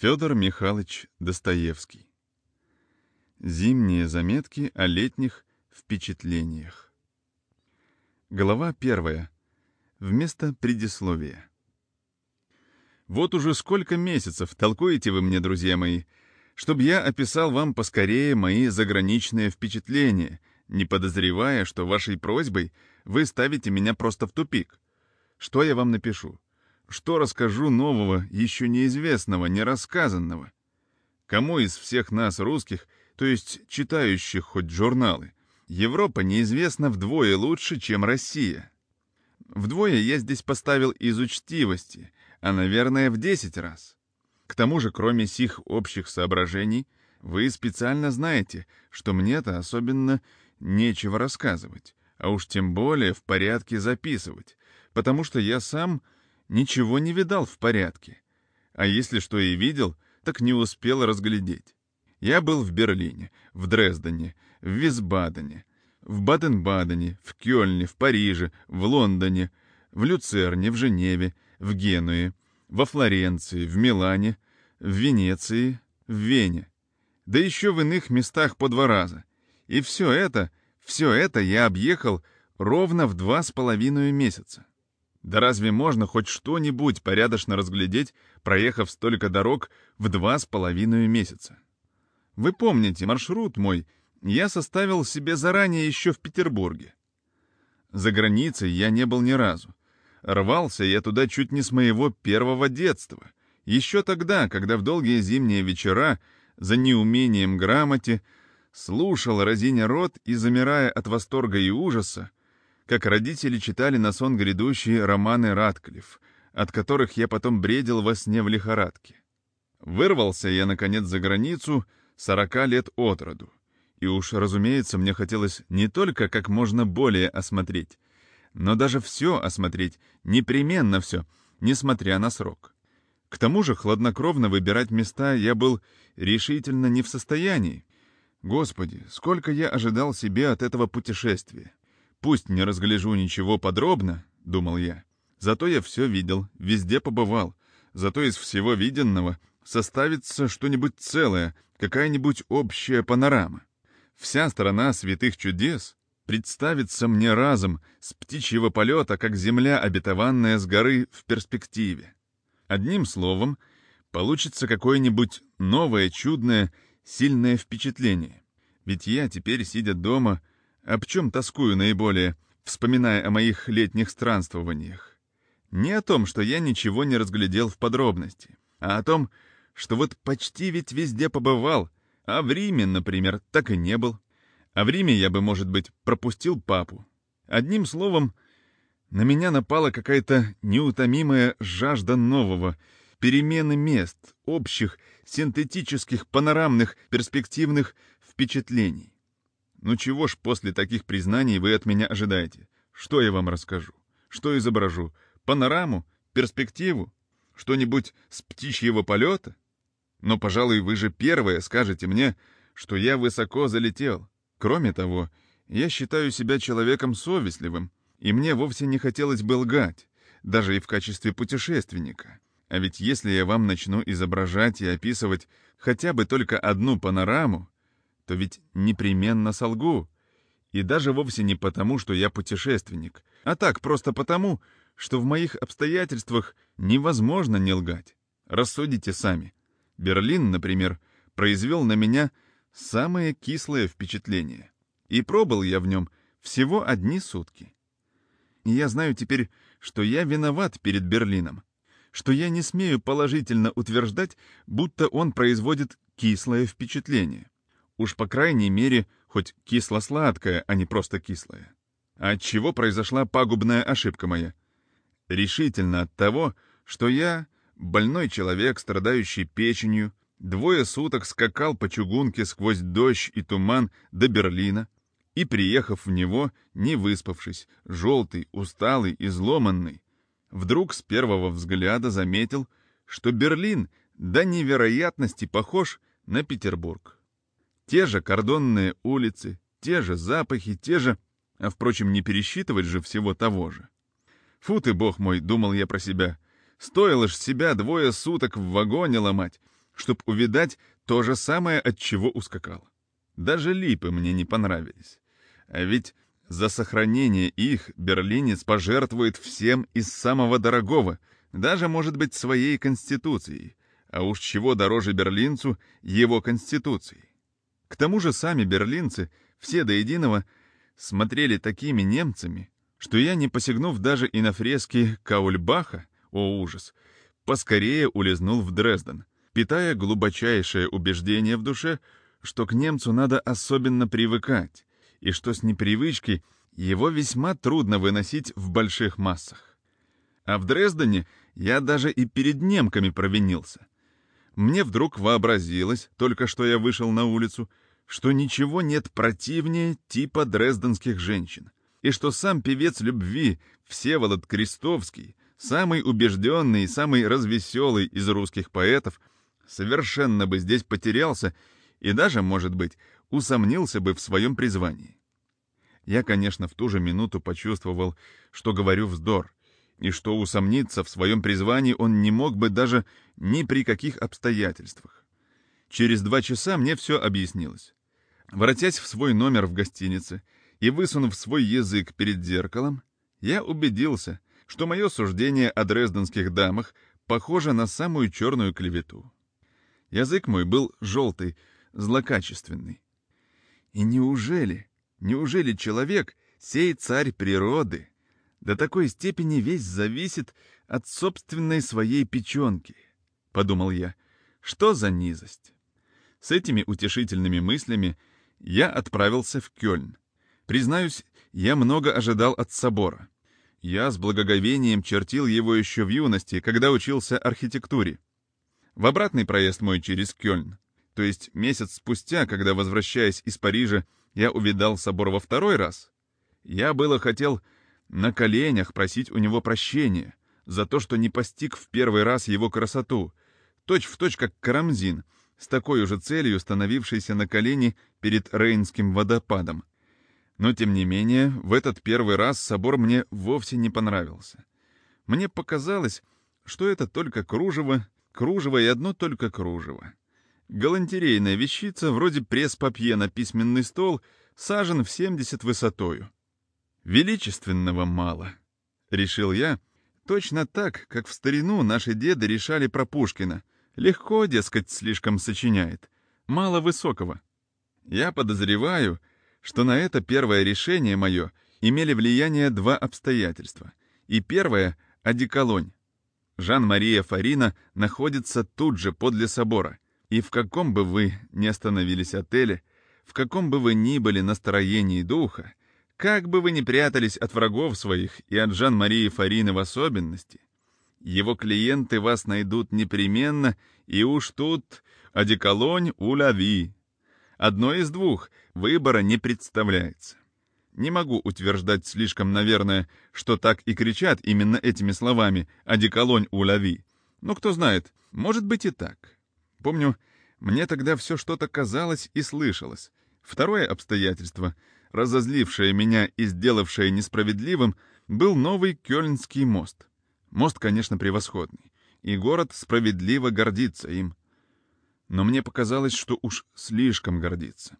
Федор Михайлович Достоевский. Зимние заметки о летних впечатлениях. Глава первая. Вместо предисловия. Вот уже сколько месяцев толкуете вы мне, друзья мои, чтобы я описал вам поскорее мои заграничные впечатления, не подозревая, что вашей просьбой вы ставите меня просто в тупик. Что я вам напишу? Что расскажу нового, еще неизвестного, нерассказанного? Кому из всех нас, русских, то есть читающих хоть журналы, Европа неизвестна вдвое лучше, чем Россия? Вдвое я здесь поставил из учтивости, а, наверное, в десять раз. К тому же, кроме сих общих соображений, вы специально знаете, что мне-то особенно нечего рассказывать, а уж тем более в порядке записывать, потому что я сам ничего не видал в порядке. А если что и видел, так не успел разглядеть. Я был в Берлине, в Дрездене, в Висбадене, в Баден-Бадене, в Кёльне, в Париже, в Лондоне, в Люцерне, в Женеве, в Генуе, во Флоренции, в Милане, в Венеции, в Вене. Да еще в иных местах по два раза. И все это, все это я объехал ровно в два с половиной месяца. Да разве можно хоть что-нибудь порядочно разглядеть, проехав столько дорог в два с половиной месяца? Вы помните, маршрут мой я составил себе заранее еще в Петербурге. За границей я не был ни разу. Рвался я туда чуть не с моего первого детства. Еще тогда, когда в долгие зимние вечера, за неумением грамоте, слушал, разиня рот и, замирая от восторга и ужаса, как родители читали на сон грядущие романы Ратклифф, от которых я потом бредил во сне в лихорадке. Вырвался я, наконец, за границу сорока лет от роду. И уж, разумеется, мне хотелось не только как можно более осмотреть, но даже все осмотреть, непременно все, несмотря на срок. К тому же хладнокровно выбирать места я был решительно не в состоянии. Господи, сколько я ожидал себе от этого путешествия. Пусть не разгляжу ничего подробно, — думал я, — зато я все видел, везде побывал, зато из всего виденного составится что-нибудь целое, какая-нибудь общая панорама. Вся страна святых чудес представится мне разом с птичьего полета, как земля, обетованная с горы в перспективе. Одним словом, получится какое-нибудь новое, чудное, сильное впечатление. Ведь я теперь, сидя дома, об чем тоскую наиболее, вспоминая о моих летних странствованиях? Не о том, что я ничего не разглядел в подробности, а о том, что вот почти ведь везде побывал, а в Риме, например, так и не был. А в Риме я бы, может быть, пропустил папу. Одним словом, на меня напала какая-то неутомимая жажда нового, перемены мест, общих, синтетических, панорамных, перспективных впечатлений. Ну чего ж после таких признаний вы от меня ожидаете? Что я вам расскажу? Что изображу? Панораму? Перспективу? Что-нибудь с птичьего полета? Но, пожалуй, вы же первое скажете мне, что я высоко залетел. Кроме того, я считаю себя человеком совестливым, и мне вовсе не хотелось бы лгать, даже и в качестве путешественника. А ведь если я вам начну изображать и описывать хотя бы только одну панораму, то ведь непременно солгу. И даже вовсе не потому, что я путешественник, а так просто потому, что в моих обстоятельствах невозможно не лгать. Рассудите сами. Берлин, например, произвел на меня самое кислое впечатление. И пробыл я в нем всего одни сутки. И я знаю теперь, что я виноват перед Берлином, что я не смею положительно утверждать, будто он производит кислое впечатление. Уж по крайней мере, хоть кисло-сладкое, а не просто кислое. От чего произошла пагубная ошибка моя? Решительно от того, что я, больной человек, страдающий печенью, двое суток скакал по чугунке сквозь дождь и туман до Берлина, и, приехав в него, не выспавшись, желтый, усталый, изломанный, вдруг с первого взгляда заметил, что Берлин до невероятности похож на Петербург. Те же кордонные улицы, те же запахи, те же... А, впрочем, не пересчитывать же всего того же. Фу ты, бог мой, думал я про себя. Стоило ж себя двое суток в вагоне ломать, чтоб увидать то же самое, от чего ускакал. Даже липы мне не понравились. А ведь за сохранение их берлинец пожертвует всем из самого дорогого, даже, может быть, своей конституцией. А уж чего дороже берлинцу его конституцией. К тому же сами берлинцы, все до единого, смотрели такими немцами, что я, не посягнув даже и на фрески Каульбаха, о ужас, поскорее улизнул в Дрезден, питая глубочайшее убеждение в душе, что к немцу надо особенно привыкать, и что с непривычки его весьма трудно выносить в больших массах. А в Дрездене я даже и перед немками провинился. Мне вдруг вообразилось, только что я вышел на улицу, что ничего нет противнее типа дрезденских женщин, и что сам певец любви Всеволод Крестовский, самый убежденный и самый развеселый из русских поэтов, совершенно бы здесь потерялся и даже, может быть, усомнился бы в своем призвании. Я, конечно, в ту же минуту почувствовал, что говорю вздор, и что усомниться в своем призвании он не мог бы даже ни при каких обстоятельствах. Через два часа мне все объяснилось. Воротясь в свой номер в гостинице и высунув свой язык перед зеркалом, я убедился, что мое суждение о дрезденских дамах похоже на самую черную клевету. Язык мой был желтый, злокачественный. И неужели, неужели человек, сей царь природы, до такой степени весь зависит от собственной своей печенки? Подумал я, что за низость? С этими утешительными мыслями я отправился в Кёльн. Признаюсь, я много ожидал от собора. Я с благоговением чертил его еще в юности, когда учился архитектуре. В обратный проезд мой через Кёльн то есть месяц спустя, когда, возвращаясь из Парижа, я увидал собор во второй раз, я было хотел на коленях просить у него прощения за то, что не постиг в первый раз его красоту, точь-в-точь точь как Карамзин, с такой же целью становившийся на колени перед Рейнским водопадом. Но, тем не менее, в этот первый раз собор мне вовсе не понравился. Мне показалось, что это только кружево, кружево и одно только кружево. Галантерейная вещица, вроде пресс-папье на письменный стол, сажен в 70 высотою. Величественного мало, решил я, точно так, как в старину наши деды решали про Пушкина. Легко, дескать, слишком сочиняет. Мало высокого. Я подозреваю, что на это первое решение мое имели влияние два обстоятельства. И первое — одеколонь. Жан-Мария Фарина находится тут же подле собора — и в каком бы вы ни остановились отеле, в каком бы вы ни были настроении духа, как бы вы ни прятались от врагов своих и от Жан-Марии Фарины в особенности, его клиенты вас найдут непременно, и уж тут одеколонь уляви. Одно из двух, выбора не представляется. Не могу утверждать слишком, наверное, что так и кричат именно этими словами «одеколонь уляви». Но кто знает, может быть и так. Помню, мне тогда все что-то казалось и слышалось. Второе обстоятельство, разозлившее меня и сделавшее несправедливым, был новый Кёльнский мост. Мост, конечно, превосходный, и город справедливо гордится им. Но мне показалось, что уж слишком гордится.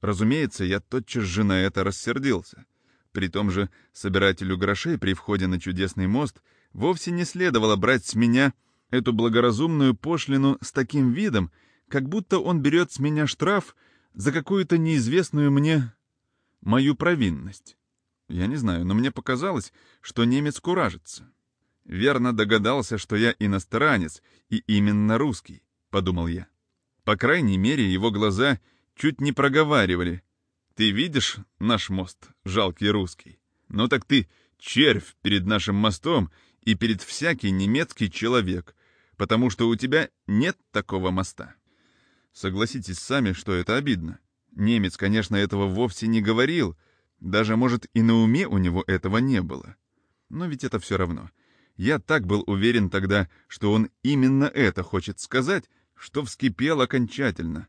Разумеется, я тотчас же на это рассердился. При том же собирателю грошей при входе на чудесный мост вовсе не следовало брать с меня эту благоразумную пошлину с таким видом, как будто он берет с меня штраф за какую-то неизвестную мне мою провинность. Я не знаю, но мне показалось, что немец куражится. Верно догадался, что я иностранец и именно русский, подумал я. По крайней мере, его глаза чуть не проговаривали. Ты видишь наш мост, жалкий русский? Ну так ты червь перед нашим мостом и перед всякий немецкий человек, потому что у тебя нет такого моста. Согласитесь сами, что это обидно. Немец, конечно, этого вовсе не говорил, даже, может, и на уме у него этого не было. Но ведь это все равно. Я так был уверен тогда, что он именно это хочет сказать, что вскипел окончательно.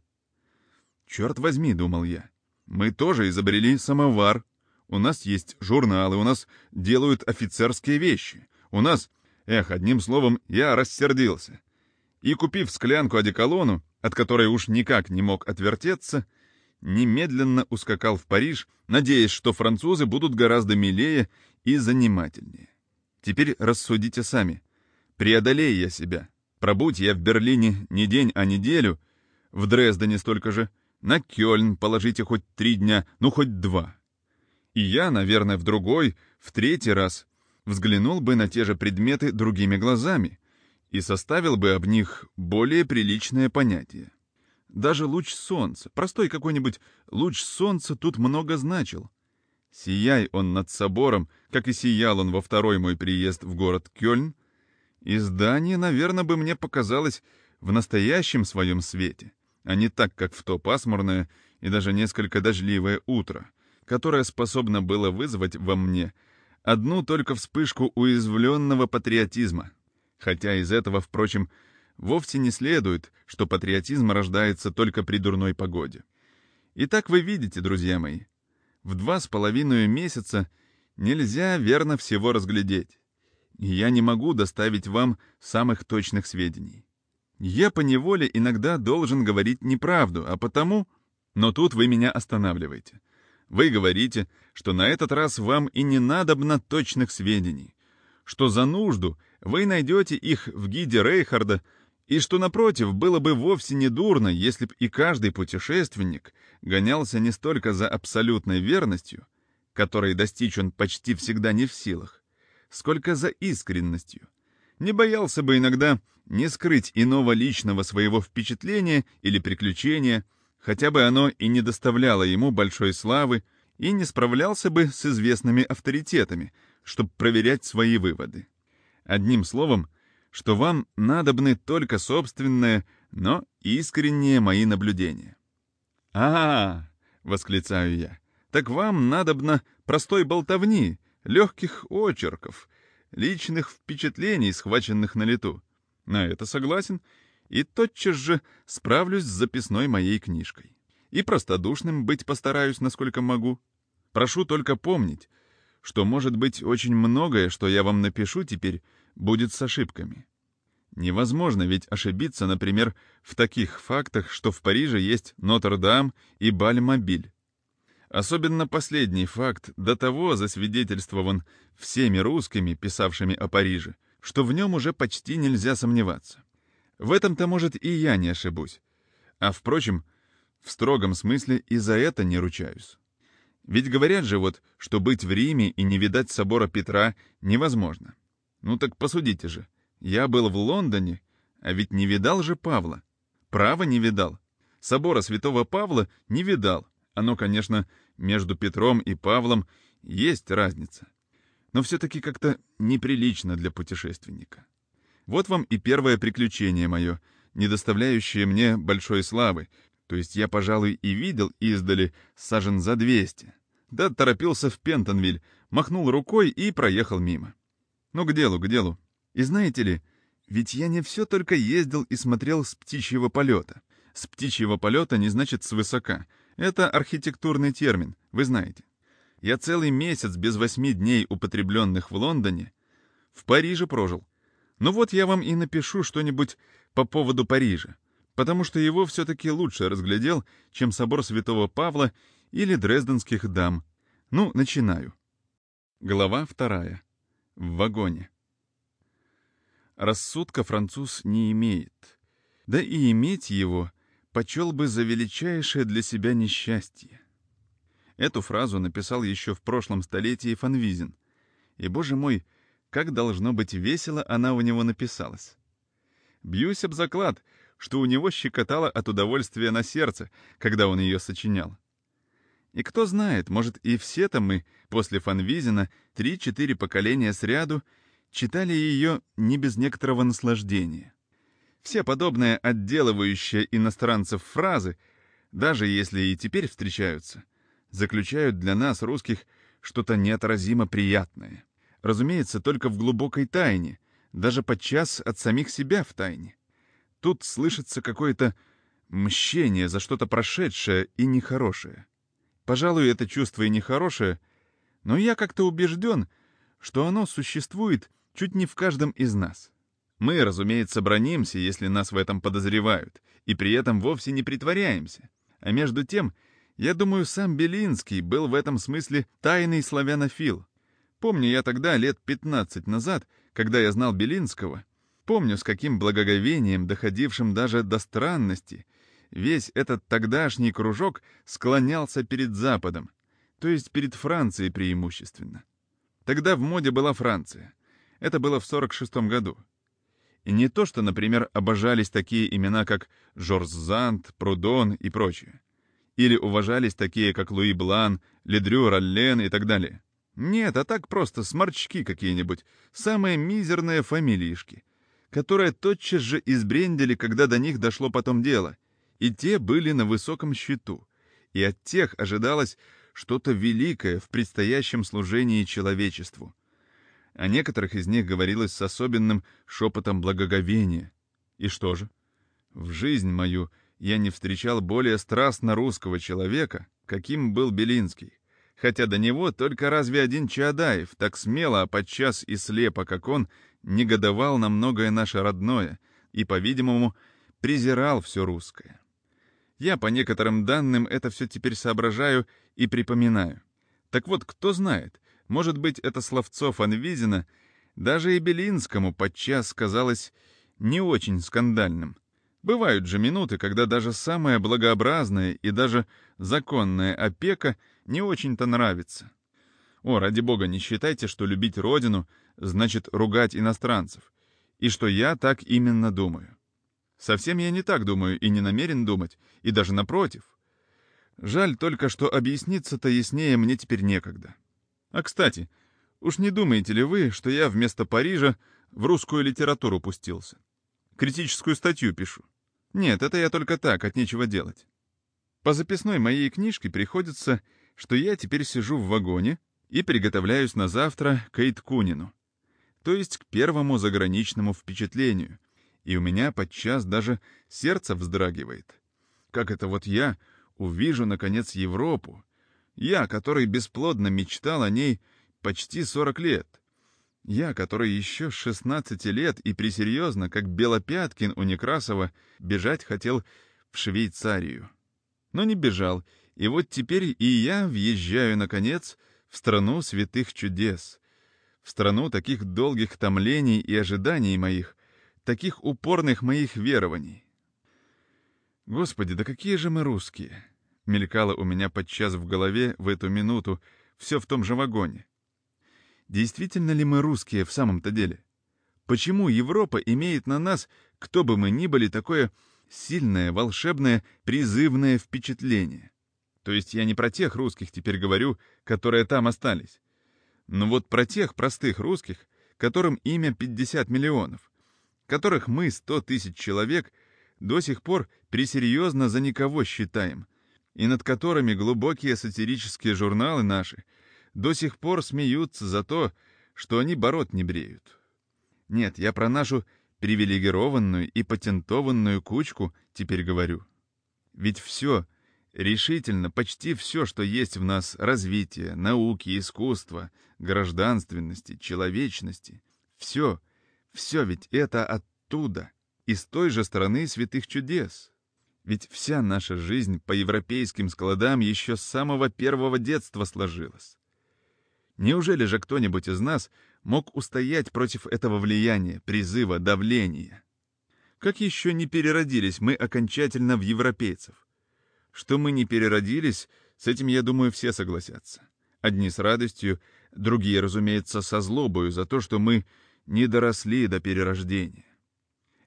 «Черт возьми», — думал я, — «мы тоже изобрели самовар. У нас есть журналы, у нас делают офицерские вещи. У нас Эх, одним словом, я рассердился. и, купив склянку одеколону, от которой уж никак не мог отвертеться, немедленно ускакал в Париж, надеясь, что французы будут гораздо милее и занимательнее. Теперь рассудите сами. Преодолея я себя, пробудь я в Берлине не день, а неделю, в Дрездене столько же, на Кёльн положите хоть три дня, ну хоть два. И я, наверное, в другой, в третий раз взглянул бы на те же предметы другими глазами и составил бы об них более приличное понятие. Даже луч солнца, простой какой-нибудь луч солнца тут много значил. Сияй он над собором, как и сиял он во второй мой приезд в город Кёльн, и здание, наверное, бы мне показалось в настоящем своем свете, а не так, как в то пасмурное и даже несколько дождливое утро, которое способно было вызвать во мне одну только вспышку уязвленного патриотизма. Хотя из этого, впрочем, вовсе не следует, что патриотизм рождается только при дурной погоде. Итак, вы видите, друзья мои, в два с половиной месяца нельзя верно всего разглядеть. И я не могу доставить вам самых точных сведений. Я поневоле иногда должен говорить неправду, а потому... Но тут вы меня останавливаете. Вы говорите, что на этот раз вам и не надобно точных сведений, что за нужду вы найдете их в гиде Рейхарда, и что, напротив, было бы вовсе не дурно, если б и каждый путешественник гонялся не столько за абсолютной верностью, которой достичь он почти всегда не в силах, сколько за искренностью. Не боялся бы иногда не скрыть иного личного своего впечатления или приключения, хотя бы оно и не доставляло ему большой славы, и не справлялся бы с известными авторитетами, чтобы проверять свои выводы. Одним словом, что вам надобны только собственные, но искренние мои наблюдения. а, -а, -а восклицаю я. «Так вам надобно простой болтовни, легких очерков, личных впечатлений, схваченных на лету. На это согласен, и тотчас же справлюсь с записной моей книжкой. И простодушным быть постараюсь, насколько могу. Прошу только помнить, что, может быть, очень многое, что я вам напишу теперь, будет с ошибками. Невозможно ведь ошибиться, например, в таких фактах, что в Париже есть Нотр-Дам и Баль-Мобиль. Особенно последний факт до того засвидетельствован всеми русскими, писавшими о Париже, что в нем уже почти нельзя сомневаться. В этом-то, может, и я не ошибусь. А, впрочем, в строгом смысле и за это не ручаюсь. Ведь говорят же вот, что быть в Риме и не видать собора Петра невозможно. Ну так посудите же. Я был в Лондоне, а ведь не видал же Павла. Право не видал. Собора святого Павла не видал. Оно, конечно, между Петром и Павлом есть разница. Но все-таки как-то неприлично для путешественника. Вот вам и первое приключение мое, не доставляющее мне большой славы, то есть я, пожалуй, и видел издали сажен за двести. Да торопился в Пентонвиль, махнул рукой и проехал мимо. Ну, к делу, к делу. И знаете ли, ведь я не все только ездил и смотрел с птичьего полета. С птичьего полета не значит свысока. Это архитектурный термин, вы знаете. Я целый месяц без восьми дней, употребленных в Лондоне, в Париже прожил. Ну вот я вам и напишу что-нибудь по поводу Парижа, потому что его все-таки лучше разглядел, чем собор Святого Павла или Дрезденских дам. Ну, начинаю. Глава вторая. В вагоне. Рассудка француз не имеет. Да и иметь его почел бы за величайшее для себя несчастье. Эту фразу написал еще в прошлом столетии Фанвизин. И, боже мой, как должно быть весело она у него написалась. Бьюсь об заклад, что у него щекотало от удовольствия на сердце, когда он ее сочинял. И кто знает, может, и все-то мы, после Фанвизина, три-четыре поколения сряду, читали ее не без некоторого наслаждения. Все подобные отделывающие иностранцев фразы, даже если и теперь встречаются, заключают для нас, русских, что-то неотразимо приятное. Разумеется, только в глубокой тайне, даже подчас от самих себя в тайне. Тут слышится какое-то мщение за что-то прошедшее и нехорошее. Пожалуй, это чувство и нехорошее, но я как-то убежден, что оно существует чуть не в каждом из нас. Мы, разумеется, бронимся, если нас в этом подозревают, и при этом вовсе не притворяемся. А между тем, я думаю, сам Белинский был в этом смысле тайный славянофил. Помню я тогда, лет 15 назад, когда я знал Белинского, помню, с каким благоговением, доходившим даже до странности, весь этот тогдашний кружок склонялся перед Западом, то есть перед Францией преимущественно. Тогда в моде была Франция. Это было в 46 году. И не то, что, например, обожались такие имена, как Жорж Зант, Прудон и прочее. Или уважались такие, как Луи Блан, Ледрю Роллен и так далее. Нет, а так просто сморчки какие-нибудь, самые мизерные фамилишки, которые тотчас же избрендили, когда до них дошло потом дело, и те были на высоком счету, и от тех ожидалось что-то великое в предстоящем служении человечеству. О некоторых из них говорилось с особенным шепотом благоговения. И что же? В жизнь мою я не встречал более страстно русского человека, каким был Белинский. Хотя до него только разве один Чаадаев, так смело, а подчас и слепо, как он, негодовал на многое наше родное и, по-видимому, презирал все русское. Я, по некоторым данным, это все теперь соображаю и припоминаю. Так вот, кто знает, может быть, это словцо Фанвизина даже и Белинскому подчас казалось не очень скандальным. Бывают же минуты, когда даже самая благообразная и даже законная опека не очень-то нравится. О, ради бога, не считайте, что любить родину значит ругать иностранцев, и что я так именно думаю. Совсем я не так думаю и не намерен думать, и даже напротив. Жаль только, что объясниться-то яснее мне теперь некогда. А кстати, уж не думаете ли вы, что я вместо Парижа в русскую литературу пустился? Критическую статью пишу. Нет, это я только так, от нечего делать. По записной моей книжке приходится, что я теперь сижу в вагоне и приготовляюсь на завтра к Эйткунину, то есть к первому заграничному впечатлению, и у меня подчас даже сердце вздрагивает. Как это вот я увижу, наконец, Европу, я, который бесплодно мечтал о ней почти 40 лет. Я, который еще с 16 лет и присерьезно, как Белопяткин у Некрасова, бежать хотел в Швейцарию. Но не бежал, и вот теперь и я въезжаю, наконец, в страну святых чудес, в страну таких долгих томлений и ожиданий моих, таких упорных моих верований. Господи, да какие же мы русские! мелькало у меня подчас в голове в эту минуту, все в том же вагоне. Действительно ли мы русские в самом-то деле? Почему Европа имеет на нас, кто бы мы ни были, такое сильное, волшебное, призывное впечатление? То есть я не про тех русских теперь говорю, которые там остались. Но вот про тех простых русских, которым имя 50 миллионов, которых мы, 100 тысяч человек, до сих пор пресерьезно за никого считаем, и над которыми глубокие сатирические журналы наши до сих пор смеются за то, что они бород не бреют. Нет, я про нашу привилегированную и патентованную кучку теперь говорю. Ведь все, решительно, почти все, что есть в нас, развитие, науки, искусства, гражданственности, человечности, все, все ведь это оттуда, из той же страны святых чудес. Ведь вся наша жизнь по европейским складам еще с самого первого детства сложилась. Неужели же кто-нибудь из нас мог устоять против этого влияния, призыва, давления? Как еще не переродились мы окончательно в европейцев? Что мы не переродились, с этим, я думаю, все согласятся. Одни с радостью, другие, разумеется, со злобою за то, что мы не доросли до перерождения.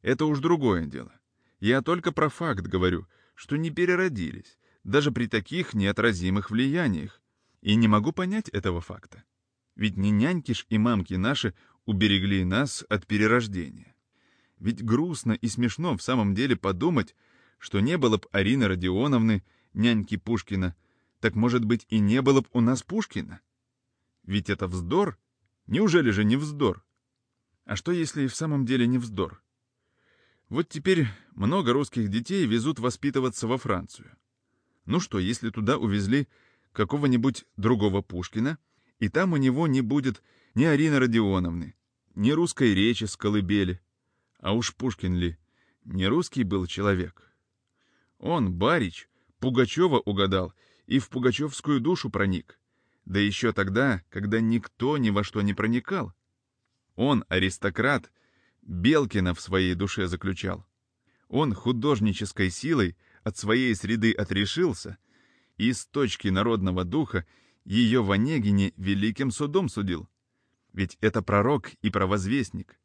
Это уж другое дело. Я только про факт говорю, что не переродились, даже при таких неотразимых влияниях, и не могу понять этого факта. Ведь не няньки ж и мамки наши уберегли нас от перерождения. Ведь грустно и смешно в самом деле подумать, что не было б Арины Родионовны, няньки Пушкина, так, может быть, и не было б у нас Пушкина? Ведь это вздор? Неужели же не вздор? А что, если и в самом деле не вздор? Вот теперь много русских детей везут воспитываться во Францию. Ну что, если туда увезли какого-нибудь другого Пушкина, и там у него не будет ни Арины Родионовны, ни русской речи с колыбели, А уж Пушкин ли, не русский был человек. Он, Барич, Пугачева угадал и в пугачевскую душу проник. Да еще тогда, когда никто ни во что не проникал. Он, аристократ, Белкина в своей душе заключал. Он художнической силой от своей среды отрешился и с точки народного духа ее в Онегине великим судом судил. Ведь это пророк и провозвестник.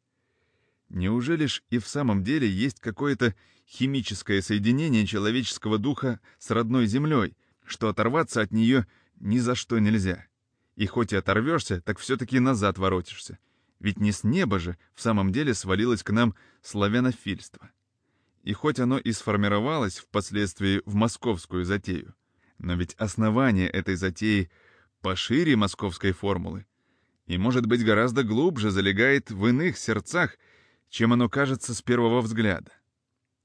Неужели ж и в самом деле есть какое-то химическое соединение человеческого духа с родной землей, что оторваться от нее ни за что нельзя? И хоть и оторвешься, так все-таки назад воротишься. Ведь не с неба же в самом деле свалилось к нам славянофильство. И хоть оно и сформировалось впоследствии в московскую затею, но ведь основание этой затеи пошире московской формулы и, может быть, гораздо глубже залегает в иных сердцах, чем оно кажется с первого взгляда.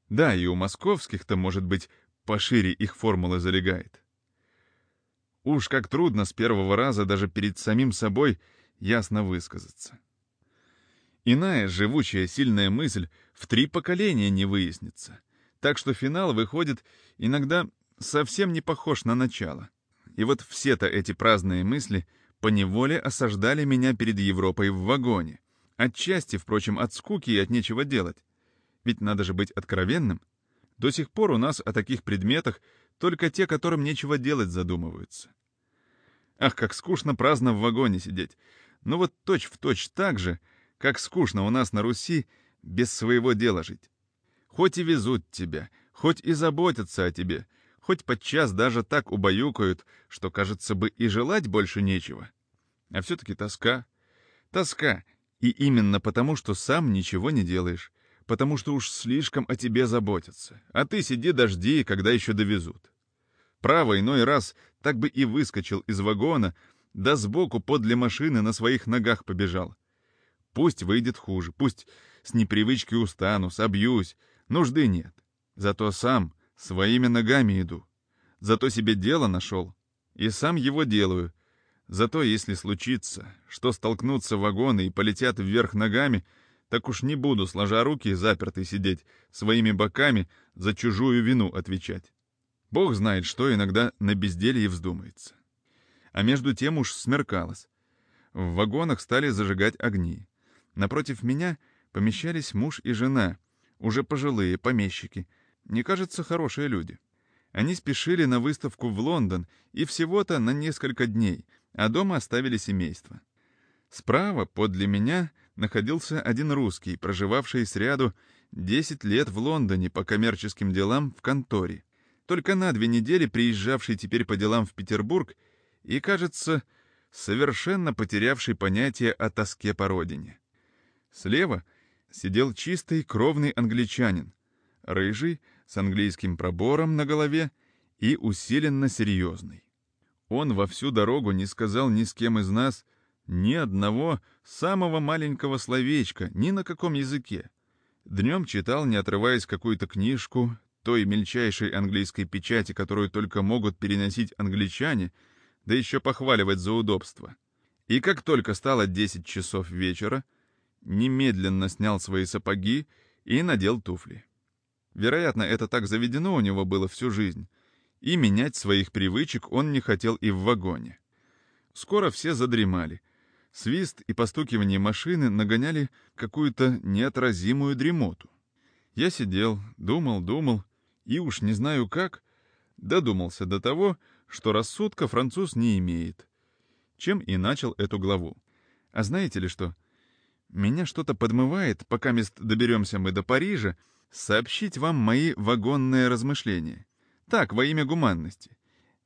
Да, и у московских-то, может быть, пошире их формулы залегает. Уж как трудно с первого раза даже перед самим собой ясно высказаться. Иная живучая сильная мысль в три поколения не выяснится, так что финал выходит иногда совсем не похож на начало. И вот все-то эти праздные мысли поневоле осаждали меня перед Европой в вагоне. Отчасти, впрочем, от скуки и от нечего делать. Ведь надо же быть откровенным. До сих пор у нас о таких предметах только те, которым нечего делать, задумываются. Ах, как скучно праздно в вагоне сидеть. Ну вот точь-в-точь точь так же, как скучно у нас на Руси без своего дела жить. Хоть и везут тебя, хоть и заботятся о тебе, хоть подчас даже так убаюкают, что, кажется бы, и желать больше нечего. А все-таки тоска. Тоска. И именно потому, что сам ничего не делаешь, потому что уж слишком о тебе заботятся, а ты сиди дожди, когда еще довезут. Право, иной раз так бы и выскочил из вагона, да сбоку подле машины на своих ногах побежал. Пусть выйдет хуже, пусть с непривычки устану, собьюсь, нужды нет. Зато сам Своими ногами иду. Зато себе дело нашел. И сам его делаю. Зато если случится, что столкнутся вагоны и полетят вверх ногами, так уж не буду, сложа руки, запертый сидеть, своими боками за чужую вину отвечать. Бог знает, что иногда на безделье вздумается. А между тем уж смеркалось. В вагонах стали зажигать огни. Напротив меня помещались муж и жена, уже пожилые помещики — не кажется, хорошие люди. Они спешили на выставку в Лондон и всего-то на несколько дней, а дома оставили семейство. Справа, подле меня, находился один русский, проживавший с ряду 10 лет в Лондоне по коммерческим делам в конторе. Только на две недели приезжавший теперь по делам в Петербург и, кажется, совершенно потерявший понятие о тоске по родине. Слева сидел чистый кровный англичанин, рыжий, с английским пробором на голове и усиленно серьезный. Он во всю дорогу не сказал ни с кем из нас ни одного самого маленького словечка, ни на каком языке. Днем читал, не отрываясь какую-то книжку, той мельчайшей английской печати, которую только могут переносить англичане, да еще похваливать за удобство. И как только стало 10 часов вечера, немедленно снял свои сапоги и надел туфли. Вероятно, это так заведено у него было всю жизнь. И менять своих привычек он не хотел и в вагоне. Скоро все задремали. Свист и постукивание машины нагоняли какую-то неотразимую дремоту. Я сидел, думал, думал, и уж не знаю как, додумался до того, что рассудка француз не имеет. Чем и начал эту главу. А знаете ли что? Меня что-то подмывает, пока мест доберемся мы до Парижа, сообщить вам мои вагонные размышления. Так, во имя гуманности.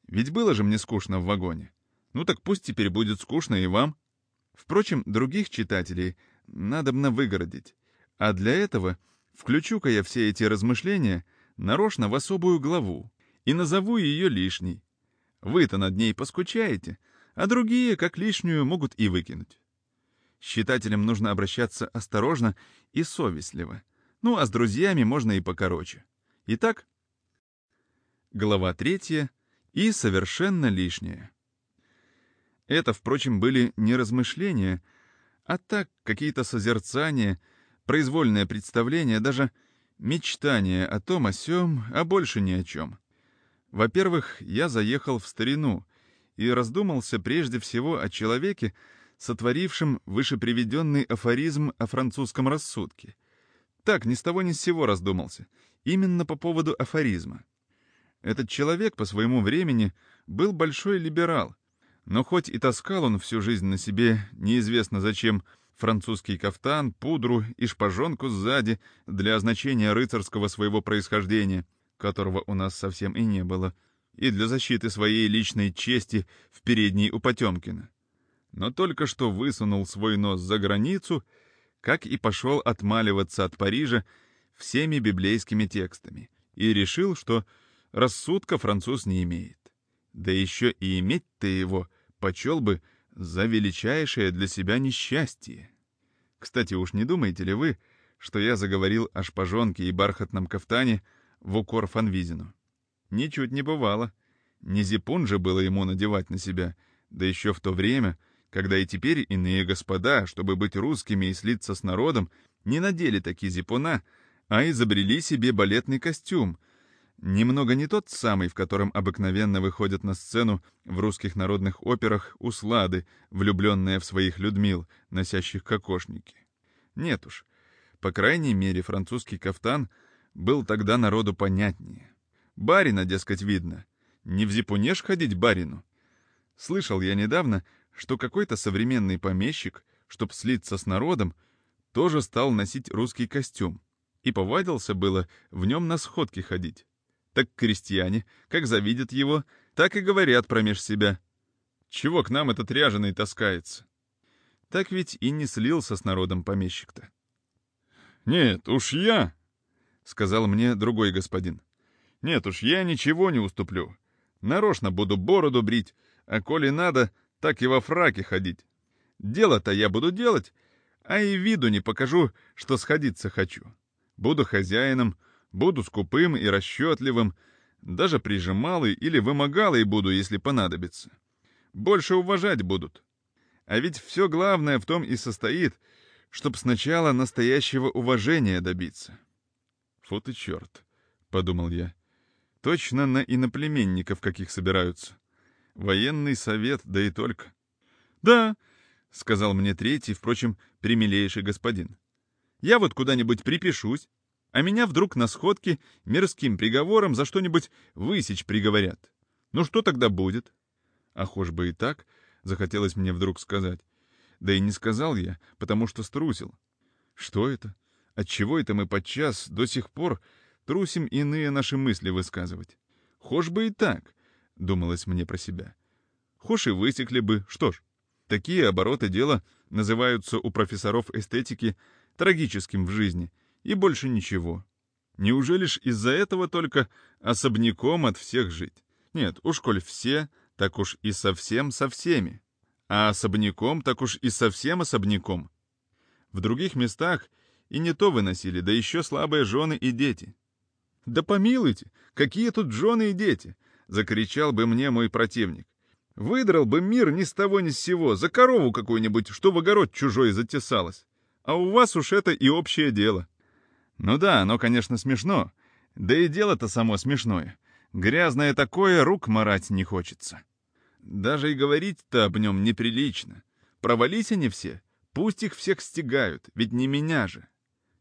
Ведь было же мне скучно в вагоне. Ну так пусть теперь будет скучно и вам. Впрочем, других читателей надобно выгородить. А для этого включу-ка я все эти размышления нарочно в особую главу и назову ее лишней. Вы-то над ней поскучаете, а другие, как лишнюю, могут и выкинуть. С читателем нужно обращаться осторожно и совестливо — ну, а с друзьями можно и покороче. Итак, глава третья и совершенно лишнее. Это, впрочем, были не размышления, а так какие-то созерцания, произвольное представление, даже мечтание о том, о сём, а больше ни о чем. Во-первых, я заехал в старину и раздумался прежде всего о человеке, сотворившем вышеприведенный афоризм о французском рассудке. Так, ни с того ни с сего раздумался. Именно по поводу афоризма. Этот человек по своему времени был большой либерал, но хоть и таскал он всю жизнь на себе неизвестно зачем французский кафтан, пудру и шпажонку сзади для означения рыцарского своего происхождения, которого у нас совсем и не было, и для защиты своей личной чести в передней у Потемкина. Но только что высунул свой нос за границу, как и пошел отмаливаться от Парижа всеми библейскими текстами, и решил, что рассудка француз не имеет. Да еще и иметь-то его почел бы за величайшее для себя несчастье. Кстати, уж не думаете ли вы, что я заговорил о шпажонке и бархатном кафтане в укор Фанвизину? Ничуть не бывало. Не зипун же было ему надевать на себя, да еще в то время, когда и теперь иные господа, чтобы быть русскими и слиться с народом, не надели такие зипуна, а изобрели себе балетный костюм — Немного не тот самый, в котором обыкновенно выходят на сцену в русских народных операх услады, влюбленные в своих Людмил, носящих кокошники. Нет уж, по крайней мере, французский кафтан был тогда народу понятнее. Барина, дескать, видно. Не в зипунеж ходить барину. Слышал я недавно, что какой-то современный помещик, чтоб слиться с народом, тоже стал носить русский костюм. И повадился было в нем на сходки ходить так крестьяне, как завидят его, так и говорят промеж себя. Чего к нам этот ряженый таскается? Так ведь и не слился с народом помещик-то. «Нет, уж я», — сказал мне другой господин. «Нет уж, я ничего не уступлю. Нарочно буду бороду брить, а коли надо, так и во фраке ходить. Дело-то я буду делать, а и виду не покажу, что сходиться хочу. Буду хозяином, Буду скупым и расчетливым, даже прижималый или вымогалый буду, если понадобится. Больше уважать будут. А ведь все главное в том и состоит, чтоб сначала настоящего уважения добиться. «Фу ты черт», — подумал я. «Точно на иноплеменников каких собираются. Военный совет, да и только». «Да», — сказал мне третий, впрочем, примилейший господин. «Я вот куда-нибудь припишусь, а меня вдруг на сходке мирским приговором за что-нибудь высечь приговорят. Ну что тогда будет? А хошь бы и так, захотелось мне вдруг сказать. Да и не сказал я, потому что струсил. Что это? Отчего это мы подчас до сих пор трусим иные наши мысли высказывать? Хошь бы и так, думалось мне про себя. Хошь и высекли бы, что ж. Такие обороты дела называются у профессоров эстетики трагическим в жизни — и больше ничего. Неужели ж из-за этого только особняком от всех жить? Нет, уж коль все, так уж и совсем со всеми. А особняком, так уж и совсем особняком. В других местах и не то выносили, да еще слабые жены и дети. «Да помилуйте, какие тут жены и дети!» — закричал бы мне мой противник. «Выдрал бы мир ни с того ни с сего, за корову какую-нибудь, что в огород чужой затесалась. А у вас уж это и общее дело». Ну да, оно, конечно, смешно. Да и дело-то само смешное. Грязное такое, рук марать не хочется. Даже и говорить-то об нем неприлично. Провались они все, пусть их всех стегают, ведь не меня же.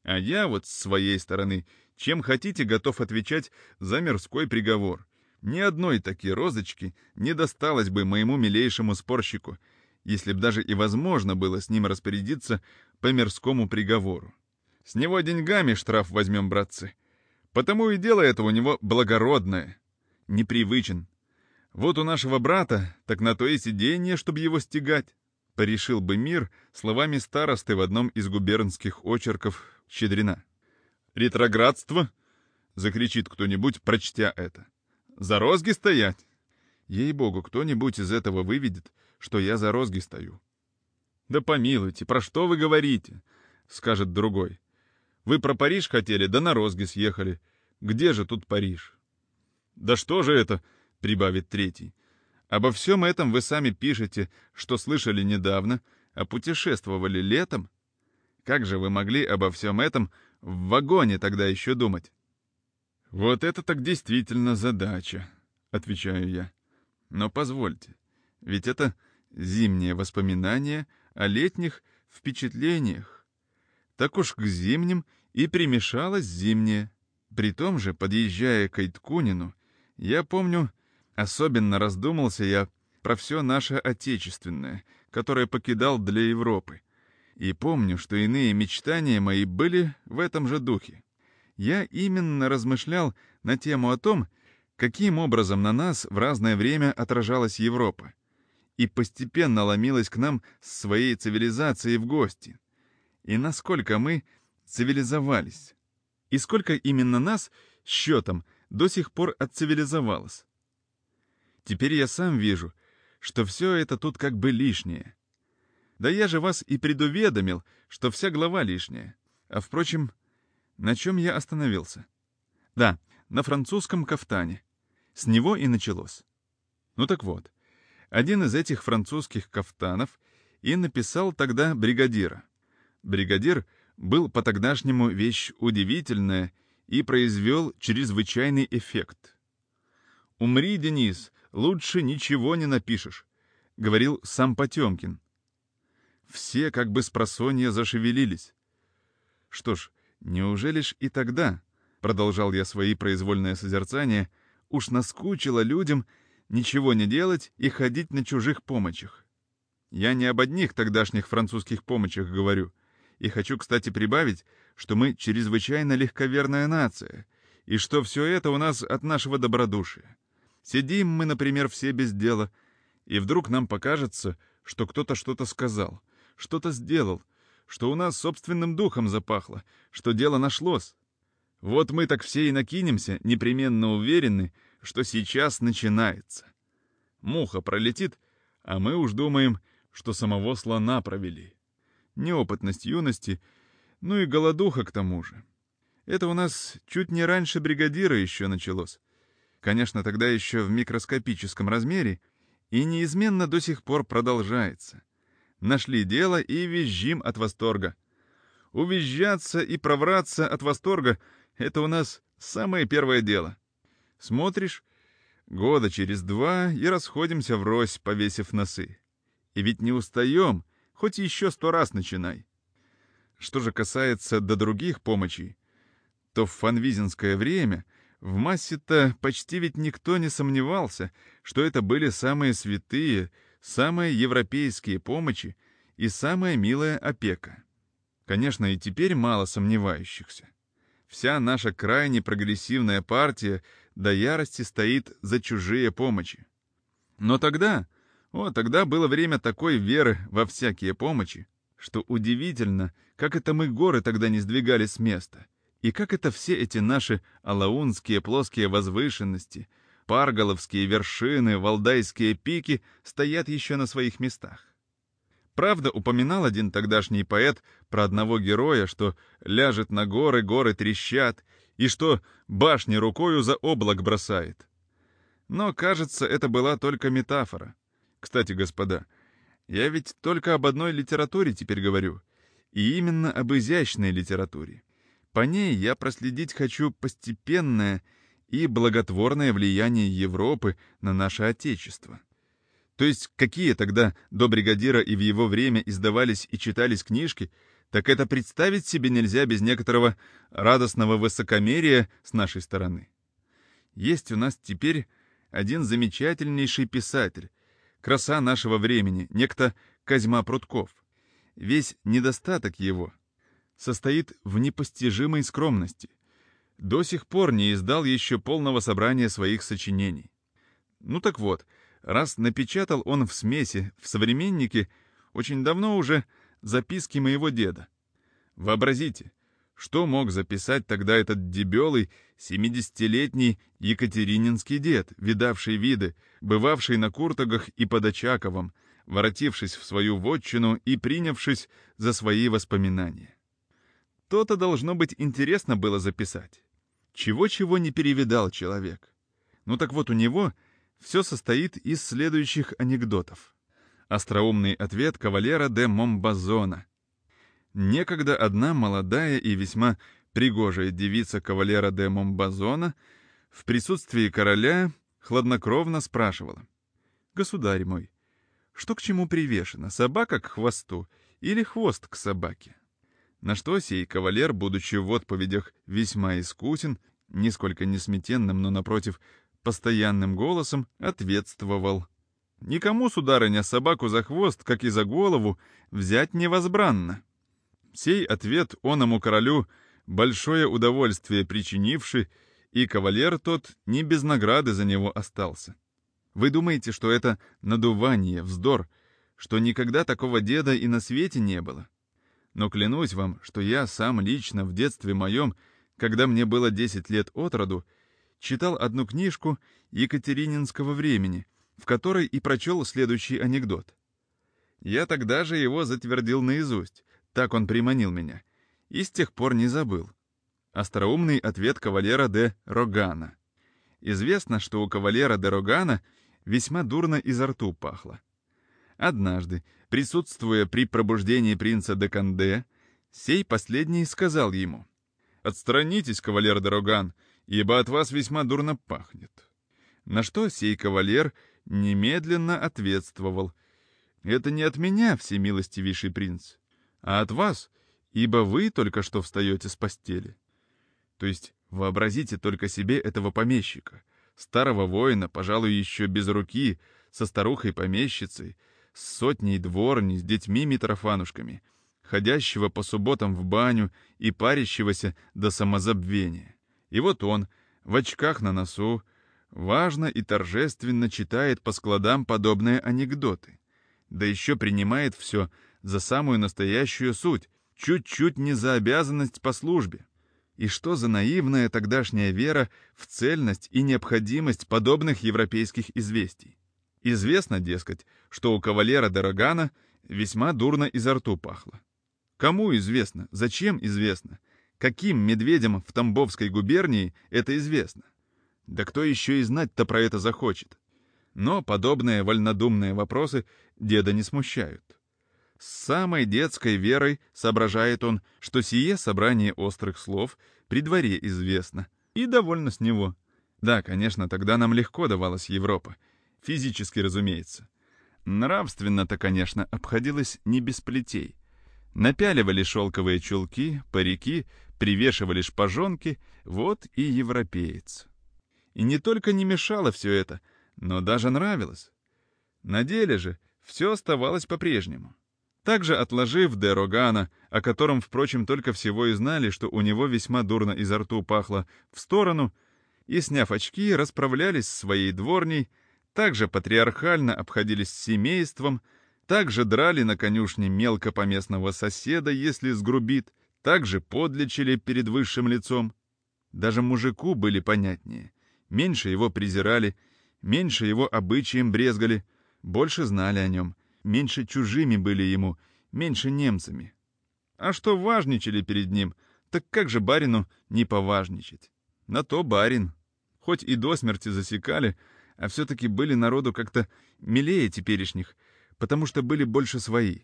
А я вот с своей стороны, чем хотите, готов отвечать за мирской приговор. Ни одной такой розочки не досталось бы моему милейшему спорщику, если б даже и возможно было с ним распорядиться по мирскому приговору. С него деньгами штраф возьмем, братцы. Потому и дело это у него благородное. Непривычен. Вот у нашего брата, так на то и сиденье, чтобы его стегать. Порешил бы мир словами старосты в одном из губернских очерков Щедрина. «Ретроградство!» — закричит кто-нибудь, прочтя это. «За розги стоять!» Ей-богу, кто-нибудь из этого выведет, что я за розги стою. «Да помилуйте, про что вы говорите?» — скажет другой. Вы про Париж хотели, да на розги съехали. Где же тут Париж? Да что же это, прибавит третий. Обо всем этом вы сами пишете, что слышали недавно, а путешествовали летом. Как же вы могли обо всем этом в вагоне тогда еще думать? Вот это так действительно задача, отвечаю я. Но позвольте, ведь это зимние воспоминания о летних впечатлениях. Так уж к зимним и примешалось зимнее. При том же, подъезжая к Айткунину, я помню, особенно раздумался я про все наше отечественное, которое покидал для Европы. И помню, что иные мечтания мои были в этом же духе. Я именно размышлял на тему о том, каким образом на нас в разное время отражалась Европа, и постепенно ломилась к нам с своей цивилизацией в гости, и насколько мы цивилизовались, и сколько именно нас счетом до сих пор отцивилизовалось. Теперь я сам вижу, что все это тут как бы лишнее. Да я же вас и предуведомил, что вся глава лишняя. А впрочем, на чем я остановился? Да, на французском кафтане. С него и началось. Ну так вот, один из этих французских кафтанов и написал тогда бригадира. Бригадир был по-тогдашнему вещь удивительная и произвел чрезвычайный эффект. «Умри, Денис, лучше ничего не напишешь», — говорил сам Потемкин. Все как бы с просонья зашевелились. Что ж, неужели ж и тогда, — продолжал я свои произвольные созерцания, — уж наскучило людям ничего не делать и ходить на чужих помощях. Я не об одних тогдашних французских помощях говорю, и хочу, кстати, прибавить, что мы чрезвычайно легковерная нация, и что все это у нас от нашего добродушия. Сидим мы, например, все без дела, и вдруг нам покажется, что кто-то что-то сказал, что-то сделал, что у нас собственным духом запахло, что дело нашлось. Вот мы так все и накинемся, непременно уверены, что сейчас начинается. Муха пролетит, а мы уж думаем, что самого слона провели неопытность юности, ну и голодуха к тому же. Это у нас чуть не раньше бригадира еще началось. Конечно, тогда еще в микроскопическом размере, и неизменно до сих пор продолжается. Нашли дело и визжим от восторга. Увизжаться и провраться от восторга — это у нас самое первое дело. Смотришь, года через два и расходимся врозь, повесив носы. И ведь не устаем — Хоть еще сто раз начинай. Что же касается до других помощей, то в фанвизинское время в массе-то почти ведь никто не сомневался, что это были самые святые, самые европейские помощи и самая милая опека. Конечно, и теперь мало сомневающихся. Вся наша крайне прогрессивная партия до ярости стоит за чужие помощи. Но тогда о, тогда было время такой веры во всякие помощи, что удивительно, как это мы горы тогда не сдвигали с места, и как это все эти наши алаунские плоские возвышенности, парголовские вершины, валдайские пики стоят еще на своих местах. Правда, упоминал один тогдашний поэт про одного героя, что ляжет на горы, горы трещат, и что башни рукою за облак бросает. Но, кажется, это была только метафора. Кстати, господа, я ведь только об одной литературе теперь говорю, и именно об изящной литературе. По ней я проследить хочу постепенное и благотворное влияние Европы на наше Отечество. То есть какие тогда до бригадира и в его время издавались и читались книжки, так это представить себе нельзя без некоторого радостного высокомерия с нашей стороны. Есть у нас теперь один замечательнейший писатель, краса нашего времени, некто Козьма Прутков. Весь недостаток его состоит в непостижимой скромности. До сих пор не издал еще полного собрания своих сочинений. Ну так вот, раз напечатал он в смеси, в «Современнике», очень давно уже записки моего деда. Вообразите, что мог записать тогда этот дебелый, семидесятилетний екатерининский дед, видавший виды, бывавший на Куртагах и под Очаковом, воротившись в свою вотчину и принявшись за свои воспоминания? То-то должно быть интересно было записать. Чего-чего не перевидал человек. Ну так вот у него все состоит из следующих анекдотов. Остроумный ответ кавалера де Момбазона — некогда одна молодая и весьма пригожая девица кавалера де Момбазона в присутствии короля хладнокровно спрашивала. «Государь мой, что к чему привешено, собака к хвосту или хвост к собаке?» На что сей кавалер, будучи в отповедях весьма искусен, нисколько не сметенным, но, напротив, постоянным голосом ответствовал. «Никому, сударыня, собаку за хвост, как и за голову, взять невозбранно». Сей ответ оному королю большое удовольствие причинивший, и кавалер тот не без награды за него остался. Вы думаете, что это надувание, вздор, что никогда такого деда и на свете не было? Но клянусь вам, что я сам лично в детстве моем, когда мне было 10 лет от роду, читал одну книжку Екатерининского времени, в которой и прочел следующий анекдот. Я тогда же его затвердил наизусть, так он приманил меня и с тех пор не забыл. Остроумный ответ кавалера де Рогана. Известно, что у кавалера де Рогана весьма дурно изо рту пахло. Однажды, присутствуя при пробуждении принца де Канде, сей последний сказал ему, «Отстранитесь, кавалер де Роган, ибо от вас весьма дурно пахнет». На что сей кавалер немедленно ответствовал, «Это не от меня, всемилостивейший принц, а от вас, ибо вы только что встаете с постели. То есть вообразите только себе этого помещика, старого воина, пожалуй, еще без руки, со старухой-помещицей, с сотней дворни, с детьми-митрофанушками, ходящего по субботам в баню и парящегося до самозабвения. И вот он, в очках на носу, важно и торжественно читает по складам подобные анекдоты, да еще принимает все за самую настоящую суть, чуть-чуть не за обязанность по службе. И что за наивная тогдашняя вера в цельность и необходимость подобных европейских известий? Известно, дескать, что у кавалера Дорогана весьма дурно изо рту пахло. Кому известно? Зачем известно? Каким медведям в Тамбовской губернии это известно? Да кто еще и знать-то про это захочет? Но подобные вольнодумные вопросы деда не смущают. С самой детской верой соображает он, что сие собрание острых слов при дворе известно, и довольно с него. Да, конечно, тогда нам легко давалась Европа. Физически, разумеется. Нравственно-то, конечно, обходилось не без плетей. Напяливали шелковые чулки, парики, привешивали шпажонки, вот и европеец. И не только не мешало все это, но даже нравилось. На деле же все оставалось по-прежнему. Также отложив де Рогана, о котором, впрочем, только всего и знали, что у него весьма дурно изо рту пахло, в сторону, и, сняв очки, расправлялись с своей дворней, также патриархально обходились с семейством, также драли на конюшне мелкопоместного соседа, если сгрубит, также подлечили перед высшим лицом. Даже мужику были понятнее. Меньше его презирали, меньше его обычаем брезгали, больше знали о нем — меньше чужими были ему, меньше немцами. А что важничали перед ним, так как же барину не поважничать? На то барин. Хоть и до смерти засекали, а все-таки были народу как-то милее теперешних, потому что были больше свои.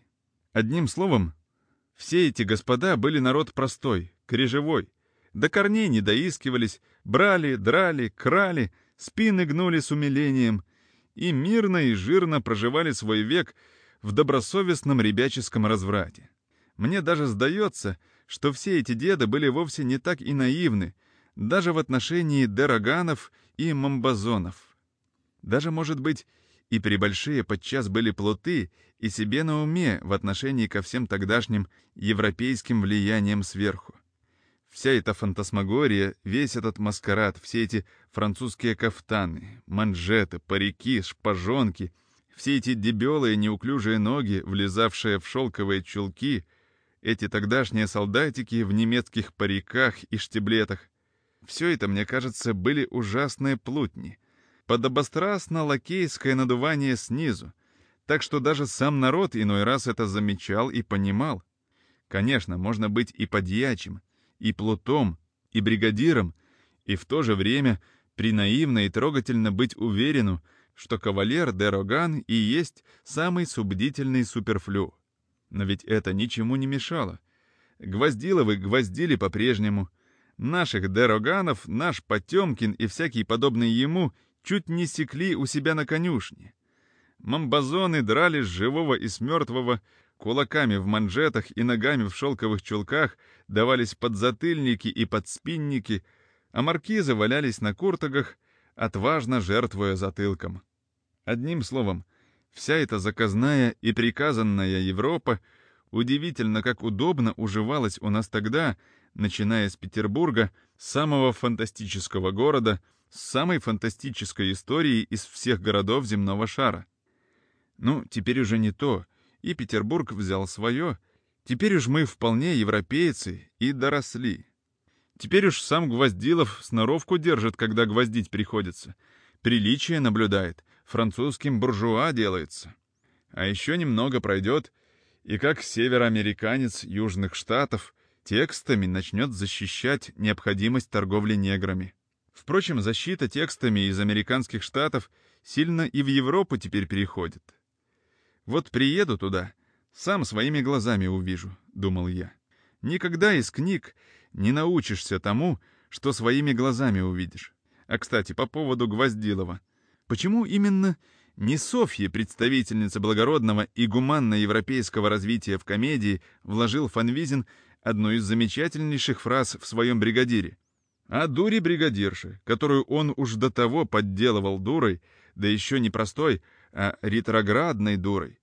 Одним словом, все эти господа были народ простой, крежевой. До корней не доискивались, брали, драли, крали, спины гнули с умилением и мирно и жирно проживали свой век в добросовестном ребяческом разврате. Мне даже сдается, что все эти деды были вовсе не так и наивны, даже в отношении Дероганов и Мамбазонов. Даже, может быть, и прибольшие подчас были плоты и себе на уме в отношении ко всем тогдашним европейским влияниям сверху. Вся эта фантасмагория, весь этот маскарад, все эти французские кафтаны, манжеты, парики, шпажонки — все эти дебелые неуклюжие ноги, влезавшие в шелковые чулки, эти тогдашние солдатики в немецких париках и штиблетах, все это, мне кажется, были ужасные плутни. Подобострастно-лакейское надувание снизу, так что даже сам народ иной раз это замечал и понимал. Конечно, можно быть и подьячим, и плутом, и бригадиром, и в то же время принаивно и трогательно быть уверенным, что кавалер де Роган и есть самый субдительный суперфлю. Но ведь это ничему не мешало. Гвоздиловы гвоздили по-прежнему. Наших Дероганов, наш Потемкин и всякие подобные ему чуть не секли у себя на конюшне. Мамбазоны драли с живого и с мертвого, кулаками в манжетах и ногами в шелковых чулках давались подзатыльники и подспинники, а маркизы валялись на куртагах, отважно жертвуя затылком. Одним словом, вся эта заказная и приказанная Европа удивительно, как удобно уживалась у нас тогда, начиная с Петербурга, самого фантастического города, с самой фантастической историей из всех городов земного шара. Ну, теперь уже не то, и Петербург взял свое, теперь уж мы вполне европейцы и доросли. Теперь уж сам Гвоздилов сноровку держит, когда гвоздить приходится. Приличие наблюдает, французским буржуа делается. А еще немного пройдет, и как североамериканец Южных Штатов текстами начнет защищать необходимость торговли неграми. Впрочем, защита текстами из американских штатов сильно и в Европу теперь переходит. Вот приеду туда, сам своими глазами увижу, думал я. Никогда из книг не научишься тому, что своими глазами увидишь. А, кстати, по поводу Гвоздилова. Почему именно не Софье, представительница благородного и гуманно-европейского развития в комедии, вложил Фанвизин одну из замечательнейших фраз в своем бригадире? А дуре бригадирши, которую он уж до того подделывал дурой, да еще не простой, а ретроградной дурой,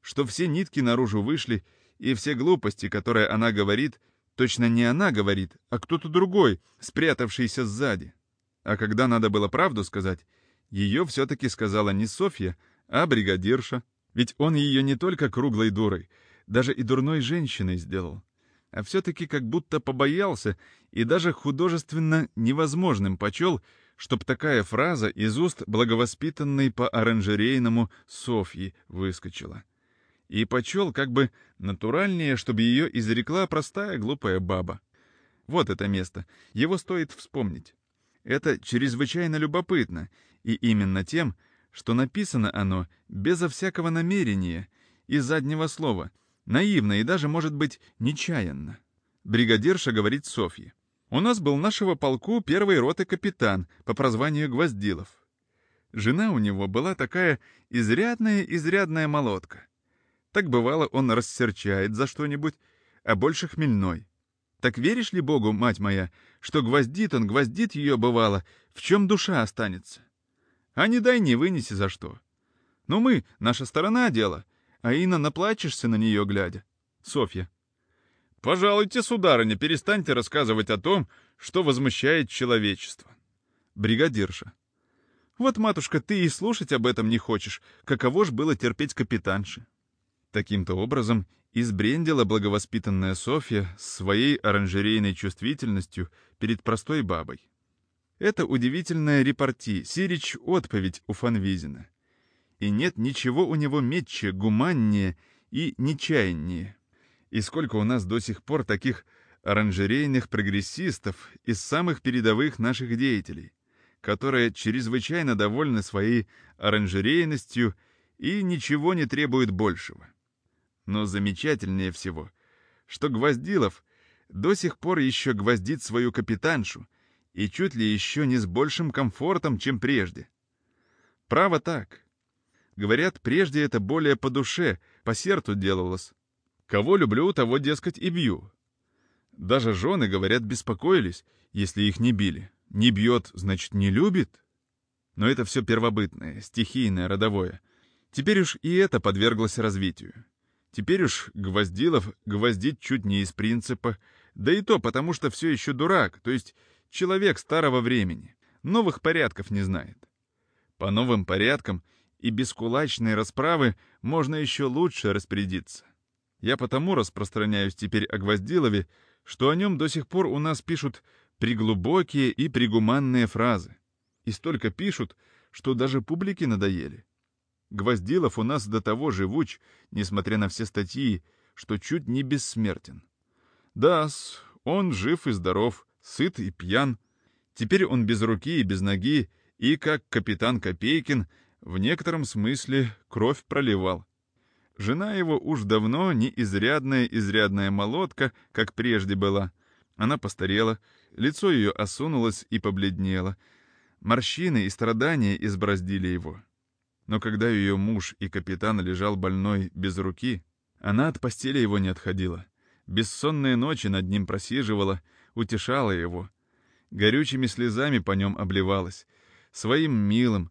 что все нитки наружу вышли, и все глупости, которые она говорит, точно не она говорит, а кто-то другой, спрятавшийся сзади. А когда надо было правду сказать, ее все-таки сказала не Софья, а бригадирша. Ведь он ее не только круглой дурой, даже и дурной женщиной сделал, а все-таки как будто побоялся и даже художественно невозможным почел, чтоб такая фраза из уст благовоспитанной по оранжерейному Софьи выскочила. И почел как бы натуральнее, чтобы ее изрекла простая глупая баба. Вот это место, его стоит вспомнить. Это чрезвычайно любопытно, и именно тем, что написано оно безо всякого намерения и заднего слова, наивно и даже, может быть, нечаянно. Бригадирша говорит Софье. У нас был нашего полку первой роты капитан по прозванию Гвоздилов. Жена у него была такая изрядная-изрядная молотка. Так бывало, он рассерчает за что-нибудь, а больше хмельной. Так веришь ли Богу, мать моя, что гвоздит он, гвоздит ее, бывало, в чем душа останется? А не дай не вынеси за что. Ну мы, наша сторона дела, а Инна наплачешься на нее глядя. Софья. «Пожалуйте, сударыня, перестаньте рассказывать о том, что возмущает человечество». Бригадирша. «Вот, матушка, ты и слушать об этом не хочешь. Каково ж было терпеть капитанши?» Таким-то образом избрендила благовоспитанная Софья своей оранжерейной чувствительностью перед простой бабой. Это удивительная репорти, сирич отповедь у Фанвизина. И нет ничего у него метче, гуманнее и нечаяннее. И сколько у нас до сих пор таких оранжерейных прогрессистов из самых передовых наших деятелей, которые чрезвычайно довольны своей оранжерейностью и ничего не требуют большего. Но замечательнее всего, что Гвоздилов до сих пор еще гвоздит свою капитаншу и чуть ли еще не с большим комфортом, чем прежде. Право так. Говорят, прежде это более по душе, по сердцу делалось. Кого люблю, того, дескать, и бью. Даже жены, говорят, беспокоились, если их не били. Не бьет, значит, не любит? Но это все первобытное, стихийное, родовое. Теперь уж и это подверглось развитию. Теперь уж Гвоздилов гвоздит чуть не из принципа, да и то потому, что все еще дурак, то есть человек старого времени, новых порядков не знает. По новым порядкам и без кулачной расправы можно еще лучше распорядиться. Я потому распространяюсь теперь о Гвоздилове, что о нем до сих пор у нас пишут приглубокие и пригуманные фразы. И столько пишут, что даже публике надоели. Гвоздилов у нас до того живуч, несмотря на все статьи, что чуть не бессмертен. да он жив и здоров, сыт и пьян. Теперь он без руки и без ноги, и, как капитан Копейкин, в некотором смысле кровь проливал. Жена его уж давно не изрядная-изрядная молотка, как прежде была. Она постарела, лицо ее осунулось и побледнело. Морщины и страдания избраздили его. Но когда ее муж и капитан лежал больной без руки, она от постели его не отходила. Бессонные ночи над ним просиживала, утешала его. Горючими слезами по нем обливалась. Своим милым,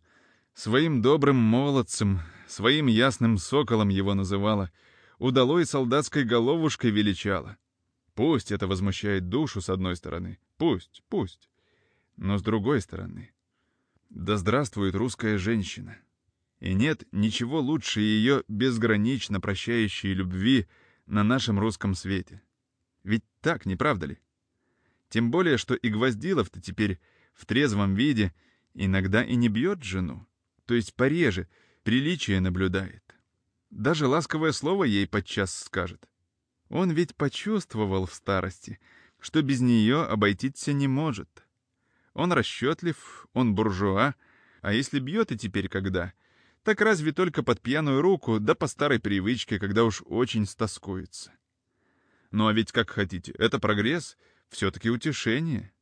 своим добрым молодцем, своим ясным соколом его называла, удалой солдатской головушкой величала. Пусть это возмущает душу с одной стороны, пусть, пусть. Но с другой стороны, да здравствует русская женщина. И нет ничего лучше ее безгранично прощающей любви на нашем русском свете. Ведь так, не правда ли? Тем более, что и Гвоздилов-то теперь в трезвом виде иногда и не бьет жену, то есть пореже, приличие наблюдает. Даже ласковое слово ей подчас скажет. Он ведь почувствовал в старости, что без нее обойтись не может. Он расчетлив, он буржуа, а если бьет и теперь когда, так разве только под пьяную руку, да по старой привычке, когда уж очень стоскуется. Ну а ведь как хотите, это прогресс, все-таки утешение.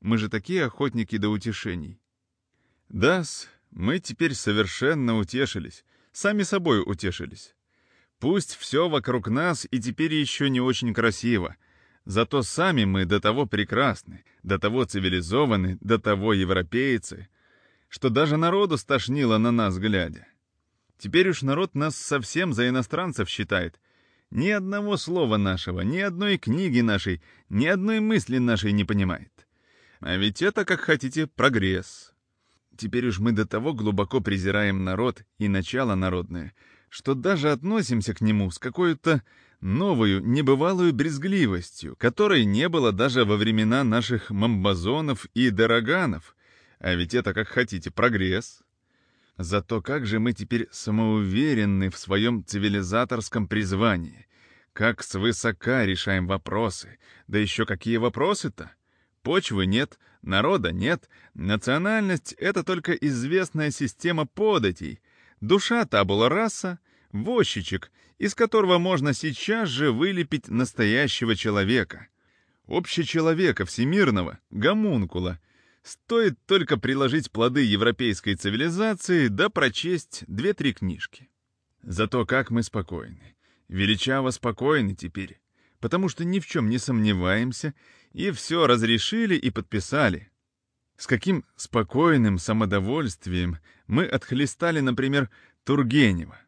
Мы же такие охотники до утешений. Да-с, мы теперь совершенно утешились, сами собой утешились. Пусть все вокруг нас и теперь еще не очень красиво, зато сами мы до того прекрасны, до того цивилизованы, до того европейцы, что даже народу стошнило на нас глядя. Теперь уж народ нас совсем за иностранцев считает. Ни одного слова нашего, ни одной книги нашей, ни одной мысли нашей не понимает. А ведь это, как хотите, прогресс. Теперь уж мы до того глубоко презираем народ и начало народное, что даже относимся к нему с какой-то новую, небывалую брезгливостью, которой не было даже во времена наших мамбазонов и дороганов, а ведь это, как хотите, прогресс. Зато как же мы теперь самоуверенны в своем цивилизаторском призвании. Как свысока решаем вопросы. Да еще какие вопросы-то? Почвы нет, народа нет, национальность — это только известная система податей. Душа табула раса, возчичек, из которого можно сейчас же вылепить настоящего человека. Общечеловека всемирного, гомункула — Стоит только приложить плоды европейской цивилизации да прочесть две-три книжки. Зато как мы спокойны. Величаво спокойны теперь, потому что ни в чем не сомневаемся и все разрешили и подписали. С каким спокойным самодовольствием мы отхлестали, например, Тургенева,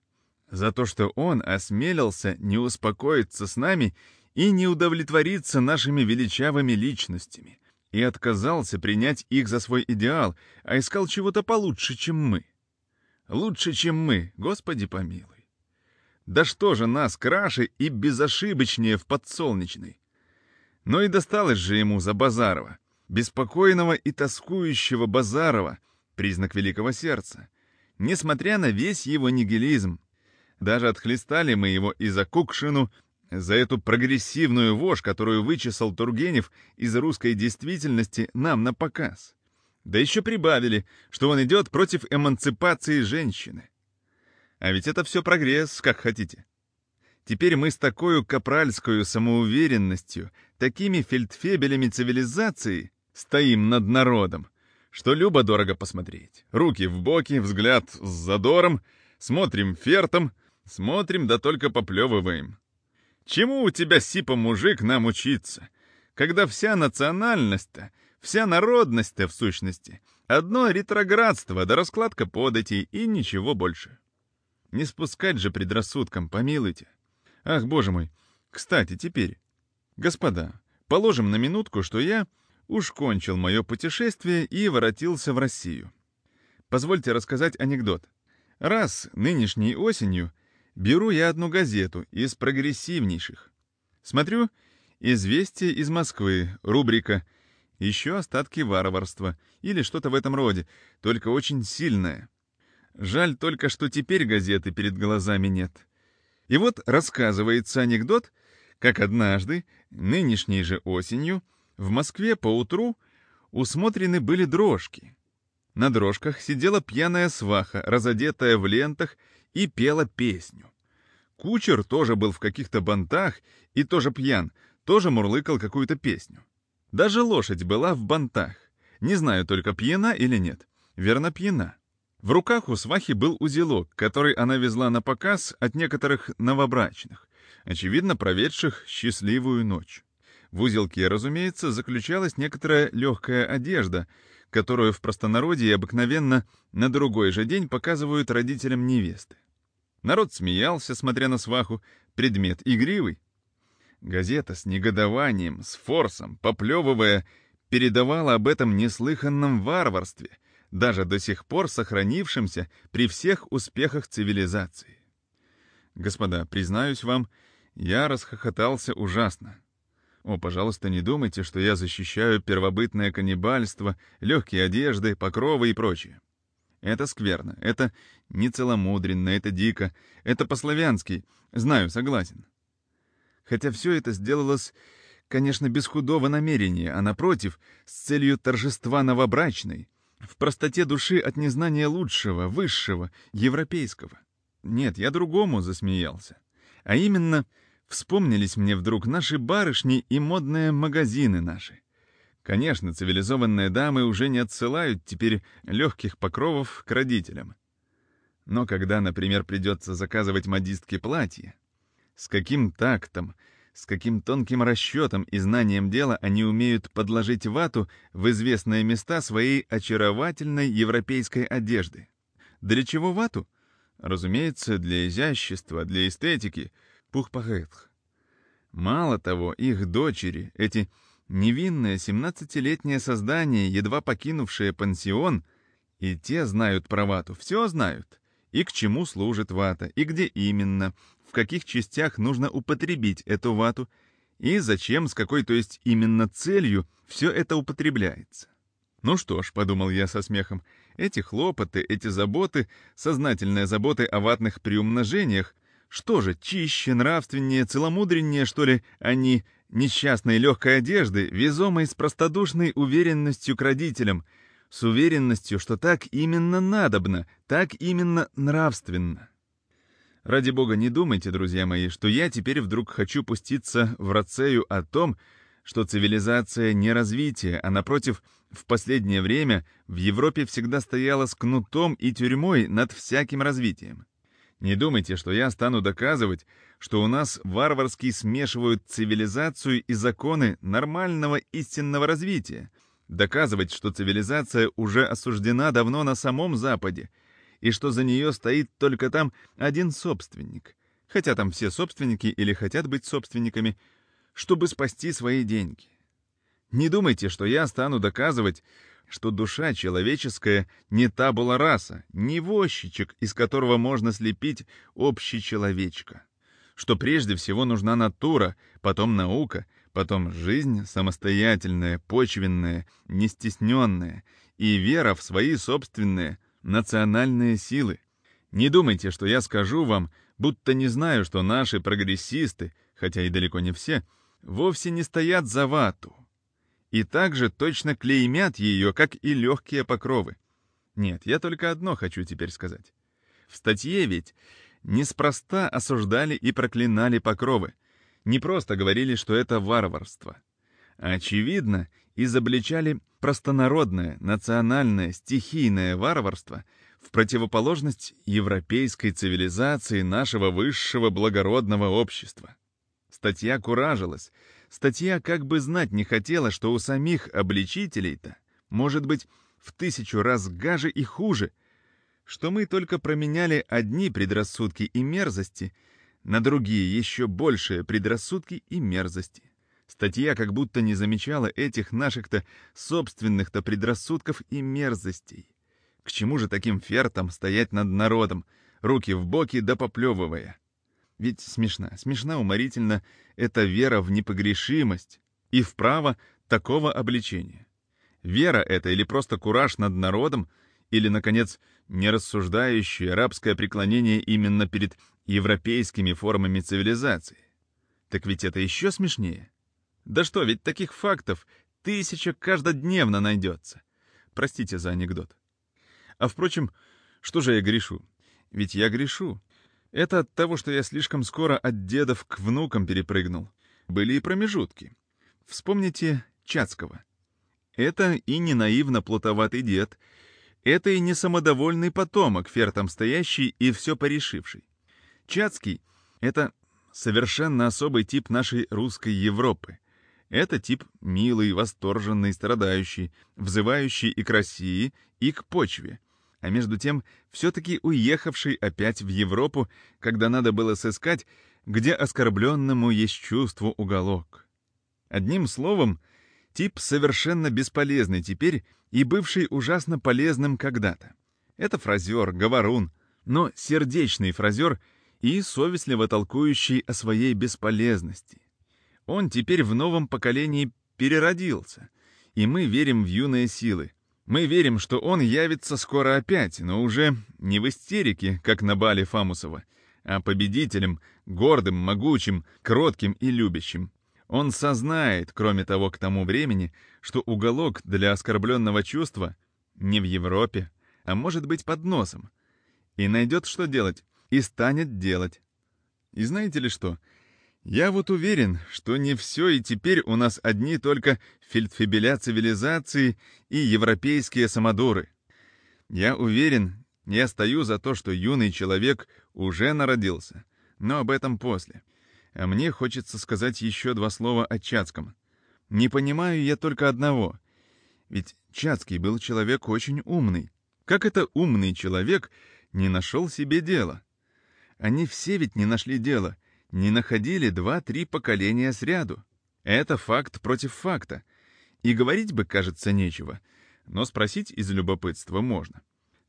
за то, что он осмелился не успокоиться с нами и не удовлетвориться нашими величавыми личностями, и отказался принять их за свой идеал, а искал чего-то получше, чем мы. Лучше, чем мы, Господи помилуй. Да что же нас краше и безошибочнее в подсолнечной? Но и досталось же ему за Базарова, беспокойного и тоскующего Базарова, признак великого сердца, несмотря на весь его нигилизм. Даже отхлестали мы его и за Кукшину, за эту прогрессивную вошь, которую вычесал Тургенев из русской действительности нам на показ. Да еще прибавили, что он идет против эмансипации женщины. А ведь это все прогресс, как хотите. Теперь мы с такой капральской самоуверенностью, такими фельдфебелями цивилизации стоим над народом, что любо-дорого посмотреть. Руки в боки, взгляд с задором, смотрим фертом, смотрим да только поплевываем. Чему у тебя, Сипа, мужик, нам учиться? Когда вся национальность-то, вся народность-то, в сущности, одно ретроградство да раскладка податей и ничего больше. Не спускать же предрассудкам, помилуйте. Ах, боже мой, кстати, теперь. Господа, положим на минутку, что я уж кончил мое путешествие и воротился в Россию. Позвольте рассказать анекдот. Раз нынешней осенью Беру я одну газету из прогрессивнейших. Смотрю, «Известие из Москвы», рубрика «Еще остатки варварства» или что-то в этом роде, только очень сильное. Жаль только, что теперь газеты перед глазами нет. И вот рассказывается анекдот, как однажды, нынешней же осенью, в Москве поутру усмотрены были дрожки. На дрожках сидела пьяная сваха, разодетая в лентах и пела песню. Кучер тоже был в каких-то бантах и тоже пьян, тоже мурлыкал какую-то песню. Даже лошадь была в бантах. Не знаю только, пьяна или нет. Верно, пьяна. В руках у свахи был узелок, который она везла на показ от некоторых новобрачных, очевидно, проведших счастливую ночь. В узелке, разумеется, заключалась некоторая легкая одежда, которую в простонародье обыкновенно на другой же день показывают родителям невесты. Народ смеялся, смотря на сваху, предмет игривый. Газета с негодованием, с форсом, поплевывая, передавала об этом неслыханном варварстве, даже до сих пор сохранившемся при всех успехах цивилизации. Господа, признаюсь вам, я расхохотался ужасно. О, пожалуйста, не думайте, что я защищаю первобытное каннибальство, легкие одежды, покровы и прочее. Это скверно, это нецеломудренно, это дико, это по-славянски, знаю, согласен. Хотя все это сделалось, конечно, без худого намерения, а напротив, с целью торжества новобрачной, в простоте души от незнания лучшего, высшего, европейского. Нет, я другому засмеялся. А именно, вспомнились мне вдруг наши барышни и модные магазины наши. Конечно, цивилизованные дамы уже не отсылают теперь легких покровов к родителям. Но когда, например, придется заказывать модистке платье, с каким тактом, с каким тонким расчетом и знанием дела они умеют подложить вату в известные места своей очаровательной европейской одежды. Для чего вату? Разумеется, для изящества, для эстетики, пухпахетх. Мало того, их дочери, эти невинные семнадцатилетние создания, едва покинувшие пансион, и те знают про вату, все знают. И к чему служит вата, и где именно, в каких частях нужно употребить эту вату, и зачем, с какой, то есть именно целью, все это употребляется. Ну что ж, подумал я со смехом, эти хлопоты, эти заботы, сознательные заботы о ватных приумножениях, что же, чище, нравственнее, целомудреннее, что ли, они, несчастной легкой одежды, везомой с простодушной уверенностью к родителям, с уверенностью, что так именно надобно, так именно нравственно. Ради бога, не думайте, друзья мои, что я теперь вдруг хочу пуститься в рацею о том, что цивилизация не развитие, а напротив, в последнее время в Европе всегда стояла с кнутом и тюрьмой над всяким развитием. Не думайте, что я стану доказывать, что у нас варварски смешивают цивилизацию и законы нормального истинного развития, доказывать, что цивилизация уже осуждена давно на самом Западе, и что за нее стоит только там один собственник, хотя там все собственники или хотят быть собственниками, чтобы спасти свои деньги. Не думайте, что я стану доказывать, что душа человеческая не та была раса, не возчичек, из которого можно слепить общий человечка. Что прежде всего нужна натура, потом наука, потом жизнь самостоятельная, почвенная, нестесненная и вера в свои собственные, национальные силы. Не думайте, что я скажу вам, будто не знаю, что наши прогрессисты, хотя и далеко не все, вовсе не стоят за вату. И также точно клеймят ее, как и легкие покровы. Нет, я только одно хочу теперь сказать. В статье ведь неспроста осуждали и проклинали покровы. Не просто говорили, что это варварство. А очевидно, изобличали простонародное, национальное, стихийное варварство в противоположность европейской цивилизации нашего высшего благородного общества. Статья куражилась, статья как бы знать не хотела, что у самих обличителей-то может быть в тысячу раз гаже и хуже, что мы только променяли одни предрассудки и мерзости на другие еще большие предрассудки и мерзости. Статья как будто не замечала этих наших-то собственных-то предрассудков и мерзостей. К чему же таким фертом стоять над народом, руки в боки да поплевывая? Ведь смешна, смешна уморительно эта вера в непогрешимость и в право такого обличения. Вера это или просто кураж над народом, или, наконец, нерассуждающее рабское преклонение именно перед европейскими формами цивилизации. Так ведь это еще смешнее. Да что, ведь таких фактов тысяча каждодневно найдется. Простите за анекдот. А впрочем, что же я грешу? Ведь я грешу. Это от того, что я слишком скоро от дедов к внукам перепрыгнул. Были и промежутки. Вспомните Чацкого. Это и не наивно плутоватый дед, это и не самодовольный потомок, фертом стоящий и все порешивший. Чацкий — это совершенно особый тип нашей русской Европы. Это тип милый, восторженный, страдающий, взывающий и к России, и к почве. А между тем, все-таки уехавший опять в Европу, когда надо было сыскать, где оскорбленному есть чувство уголок. Одним словом, тип совершенно бесполезный теперь и бывший ужасно полезным когда-то. Это фразер, говорун, но сердечный фразер и совестливо толкующий о своей бесполезности. Он теперь в новом поколении переродился, и мы верим в юные силы. Мы верим, что он явится скоро опять, но уже не в истерике, как на бале Фамусова, а победителем, гордым, могучим, кротким и любящим. Он сознает, кроме того, к тому времени, что уголок для оскорбленного чувства не в Европе, а может быть под носом, и найдет, что делать, и станет делать. И знаете ли что? Я вот уверен, что не все и теперь у нас одни только фельдфебеля цивилизации и европейские самодуры. Я уверен, я стою за то, что юный человек уже народился, но об этом после. А мне хочется сказать еще два слова о Чацком. Не понимаю я только одного. Ведь Чацкий был человек очень умный. Как это умный человек не нашел себе дела? Они все ведь не нашли дела — не находили два-три поколения сряду. Это факт против факта. И говорить бы, кажется, нечего, но спросить из любопытства можно.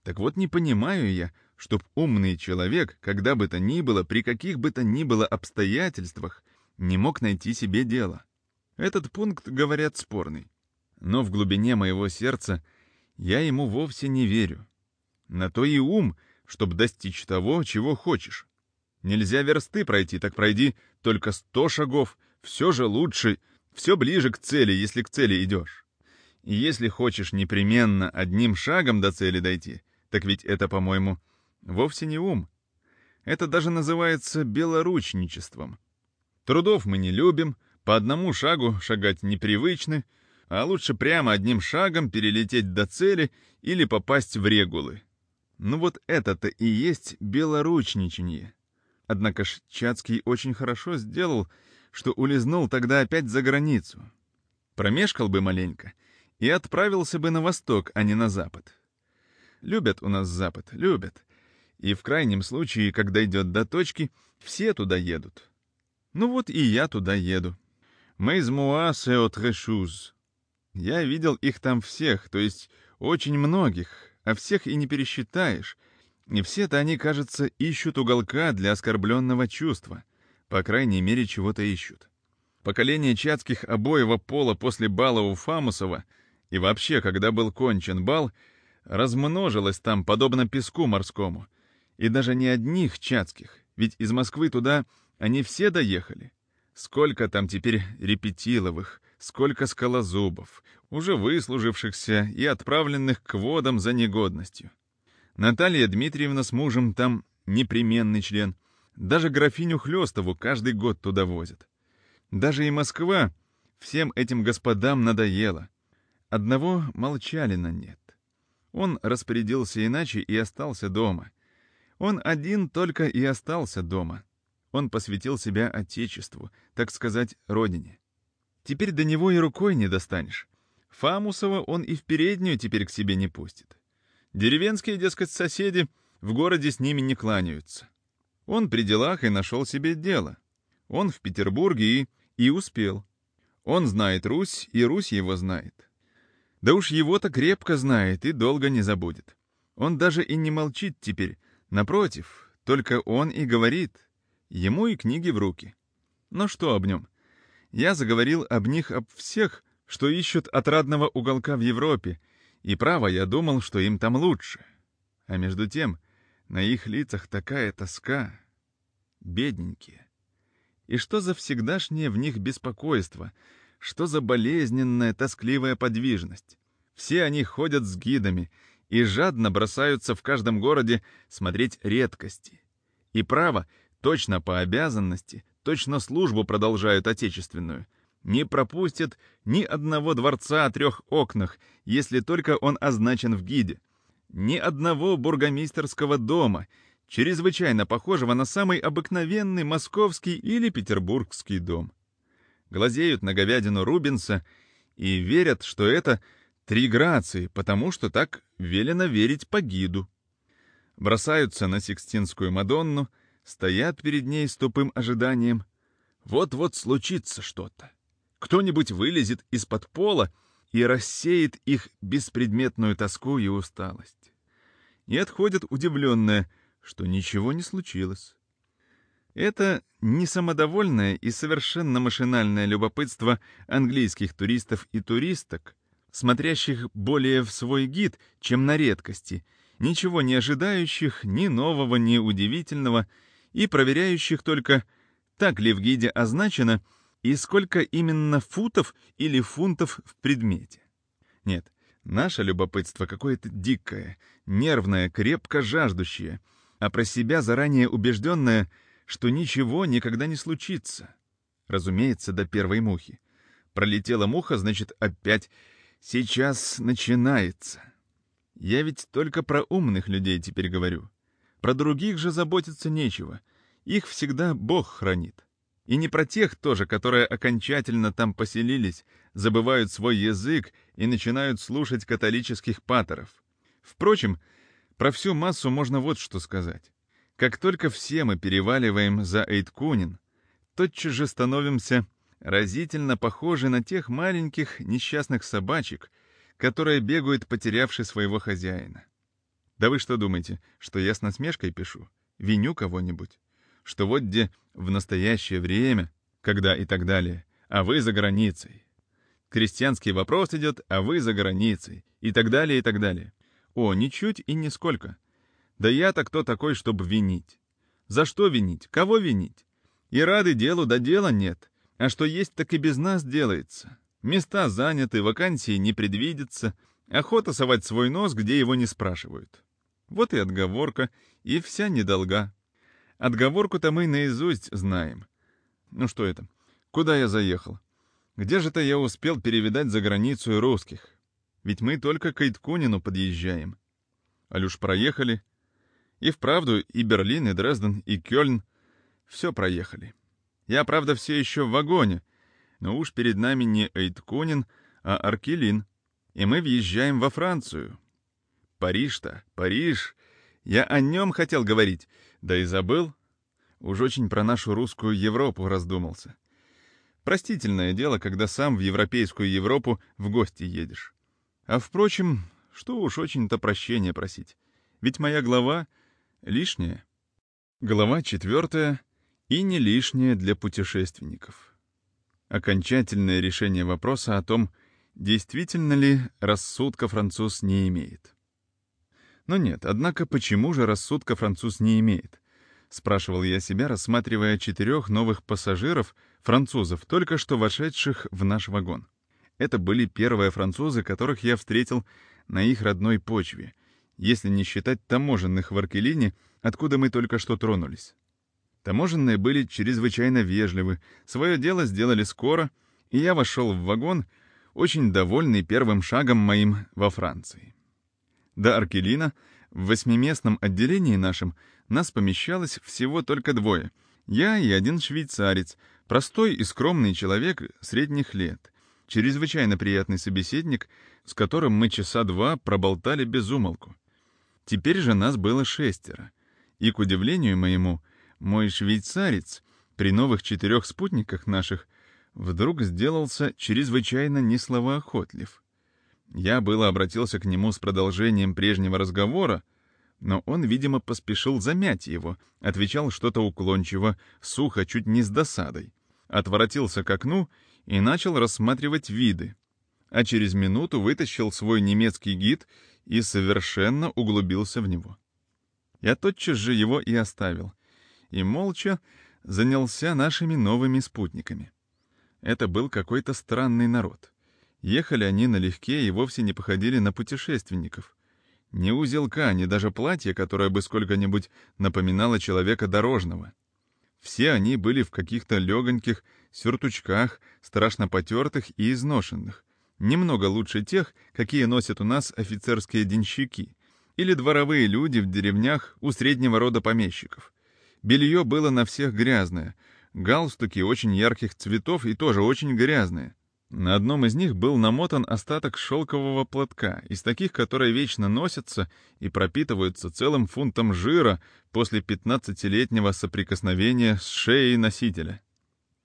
Так вот не понимаю я, чтоб умный человек, когда бы то ни было, при каких бы то ни было обстоятельствах, не мог найти себе дело. Этот пункт, говорят, спорный. Но в глубине моего сердца я ему вовсе не верю. На то и ум, чтобы достичь того, чего хочешь. Нельзя версты пройти, так пройди только сто шагов. Все же лучше, все ближе к цели, если к цели идешь. И если хочешь непременно одним шагом до цели дойти, так ведь это, по-моему, вовсе не ум. Это даже называется белоручничеством. Трудов мы не любим, по одному шагу шагать непривычны, а лучше прямо одним шагом перелететь до цели или попасть в регулы. Ну вот это-то и есть белоручничание. Однако ж Чацкий очень хорошо сделал, что улизнул тогда опять за границу. Промешкал бы маленько и отправился бы на восток, а не на запад. Любят у нас запад, любят. И в крайнем случае, когда идет до точки, все туда едут. Ну вот и я туда еду. Мы из Муа Сеотрешуз. Я видел их там всех, то есть очень многих, а всех и не пересчитаешь, и все-то они, кажется, ищут уголка для оскорбленного чувства. По крайней мере, чего-то ищут. Поколение чацких обоего пола после бала у Фамусова и вообще, когда был кончен бал, размножилось там, подобно песку морскому. И даже не одних чацких, ведь из Москвы туда они все доехали. Сколько там теперь репетиловых, сколько скалозубов, уже выслужившихся и отправленных к водам за негодностью. Наталья Дмитриевна с мужем там непременный член. Даже графиню Хлестову каждый год туда возят. Даже и Москва всем этим господам надоела. Одного Молчалина нет. Он распорядился иначе и остался дома. Он один только и остался дома. Он посвятил себя Отечеству, так сказать, родине. Теперь до него и рукой не достанешь. Фамусова он и в переднюю теперь к себе не пустит. Деревенские, дескать, соседи в городе с ними не кланяются. Он при делах и нашел себе дело. Он в Петербурге и... и успел. Он знает Русь, и Русь его знает. Да уж его-то крепко знает и долго не забудет. Он даже и не молчит теперь. Напротив, только он и говорит. Ему и книги в руки. Но что об нем? Я заговорил об них об всех, что ищут отрадного уголка в Европе, и право, я думал, что им там лучше. А между тем, на их лицах такая тоска. Бедненькие. И что за всегдашнее в них беспокойство? Что за болезненная, тоскливая подвижность? Все они ходят с гидами и жадно бросаются в каждом городе смотреть редкости. И право, точно по обязанности, точно службу продолжают отечественную. Не пропустят ни одного дворца о трех окнах, если только он означен в гиде. Ни одного бургомистерского дома, чрезвычайно похожего на самый обыкновенный московский или петербургский дом. Глазеют на говядину Рубинса и верят, что это три грации, потому что так велено верить по гиду. Бросаются на Сикстинскую Мадонну, стоят перед ней с тупым ожиданием. Вот-вот случится что-то. Кто-нибудь вылезет из-под пола и рассеет их беспредметную тоску и усталость. И отходят удивленные, что ничего не случилось. Это не самодовольное и совершенно машинальное любопытство английских туристов и туристок, смотрящих более в свой гид, чем на редкости, ничего не ожидающих, ни нового, ни удивительного, и проверяющих только, так ли в гиде означено и сколько именно футов или фунтов в предмете. Нет, наше любопытство какое-то дикое, нервное, крепко жаждущее, а про себя заранее убежденное — что ничего никогда не случится. Разумеется, до первой мухи. Пролетела муха, значит, опять сейчас начинается. Я ведь только про умных людей теперь говорю. Про других же заботиться нечего. Их всегда Бог хранит. И не про тех тоже, которые окончательно там поселились, забывают свой язык и начинают слушать католических паторов. Впрочем, про всю массу можно вот что сказать. Как только все мы переваливаем за Эйткунин, тотчас же становимся разительно похожи на тех маленьких несчастных собачек, которые бегают, потерявши своего хозяина. Да вы что думаете, что я с насмешкой пишу? Виню кого-нибудь? Что вот где в настоящее время, когда и так далее, а вы за границей. Крестьянский вопрос идет, а вы за границей, и так далее, и так далее. О, ничуть и нисколько. Да я-то кто такой, чтобы винить? За что винить? Кого винить? И рады делу, да дела нет. А что есть, так и без нас делается. Места заняты, вакансии не предвидится. Охота совать свой нос, где его не спрашивают. Вот и отговорка, и вся недолга. Отговорку-то мы наизусть знаем. Ну что это? Куда я заехал? Где же-то я успел перевидать за границу русских? Ведь мы только к Айткунину подъезжаем. Алюш проехали, и вправду и Берлин, и Дрезден, и Кёльн — все проехали. Я, правда, все еще в вагоне, но уж перед нами не Эйткунин, а Аркелин, и мы въезжаем во Францию. Париж-то, Париж! Я о нем хотел говорить, да и забыл. Уж очень про нашу русскую Европу раздумался. Простительное дело, когда сам в европейскую Европу в гости едешь. А впрочем, что уж очень-то прощения просить. Ведь моя глава Лишнее. Глава четвертая. И не лишнее для путешественников. Окончательное решение вопроса о том, действительно ли рассудка француз не имеет. Но нет, однако почему же рассудка француз не имеет? Спрашивал я себя, рассматривая четырех новых пассажиров, французов, только что вошедших в наш вагон. Это были первые французы, которых я встретил на их родной почве — если не считать таможенных в Аркелине, откуда мы только что тронулись. Таможенные были чрезвычайно вежливы, свое дело сделали скоро, и я вошел в вагон, очень довольный первым шагом моим во Франции. До Аркелина в восьмиместном отделении нашем нас помещалось всего только двое. Я и один швейцарец, простой и скромный человек средних лет, чрезвычайно приятный собеседник, с которым мы часа два проболтали без умолку. Теперь же нас было шестеро. И, к удивлению моему, мой швейцарец при новых четырех спутниках наших вдруг сделался чрезвычайно несловоохотлив. Я было обратился к нему с продолжением прежнего разговора, но он, видимо, поспешил замять его, отвечал что-то уклончиво, сухо, чуть не с досадой, отворотился к окну и начал рассматривать виды, а через минуту вытащил свой немецкий гид и совершенно углубился в него. Я тотчас же его и оставил, и молча занялся нашими новыми спутниками. Это был какой-то странный народ. Ехали они налегке и вовсе не походили на путешественников. Ни узелка, ни даже платья, которое бы сколько-нибудь напоминало человека дорожного. Все они были в каких-то легоньких сюртучках, страшно потертых и изношенных. Немного лучше тех, какие носят у нас офицерские денщики или дворовые люди в деревнях у среднего рода помещиков. Белье было на всех грязное, галстуки очень ярких цветов и тоже очень грязные. На одном из них был намотан остаток шелкового платка, из таких, которые вечно носятся и пропитываются целым фунтом жира после 15-летнего соприкосновения с шеей носителя.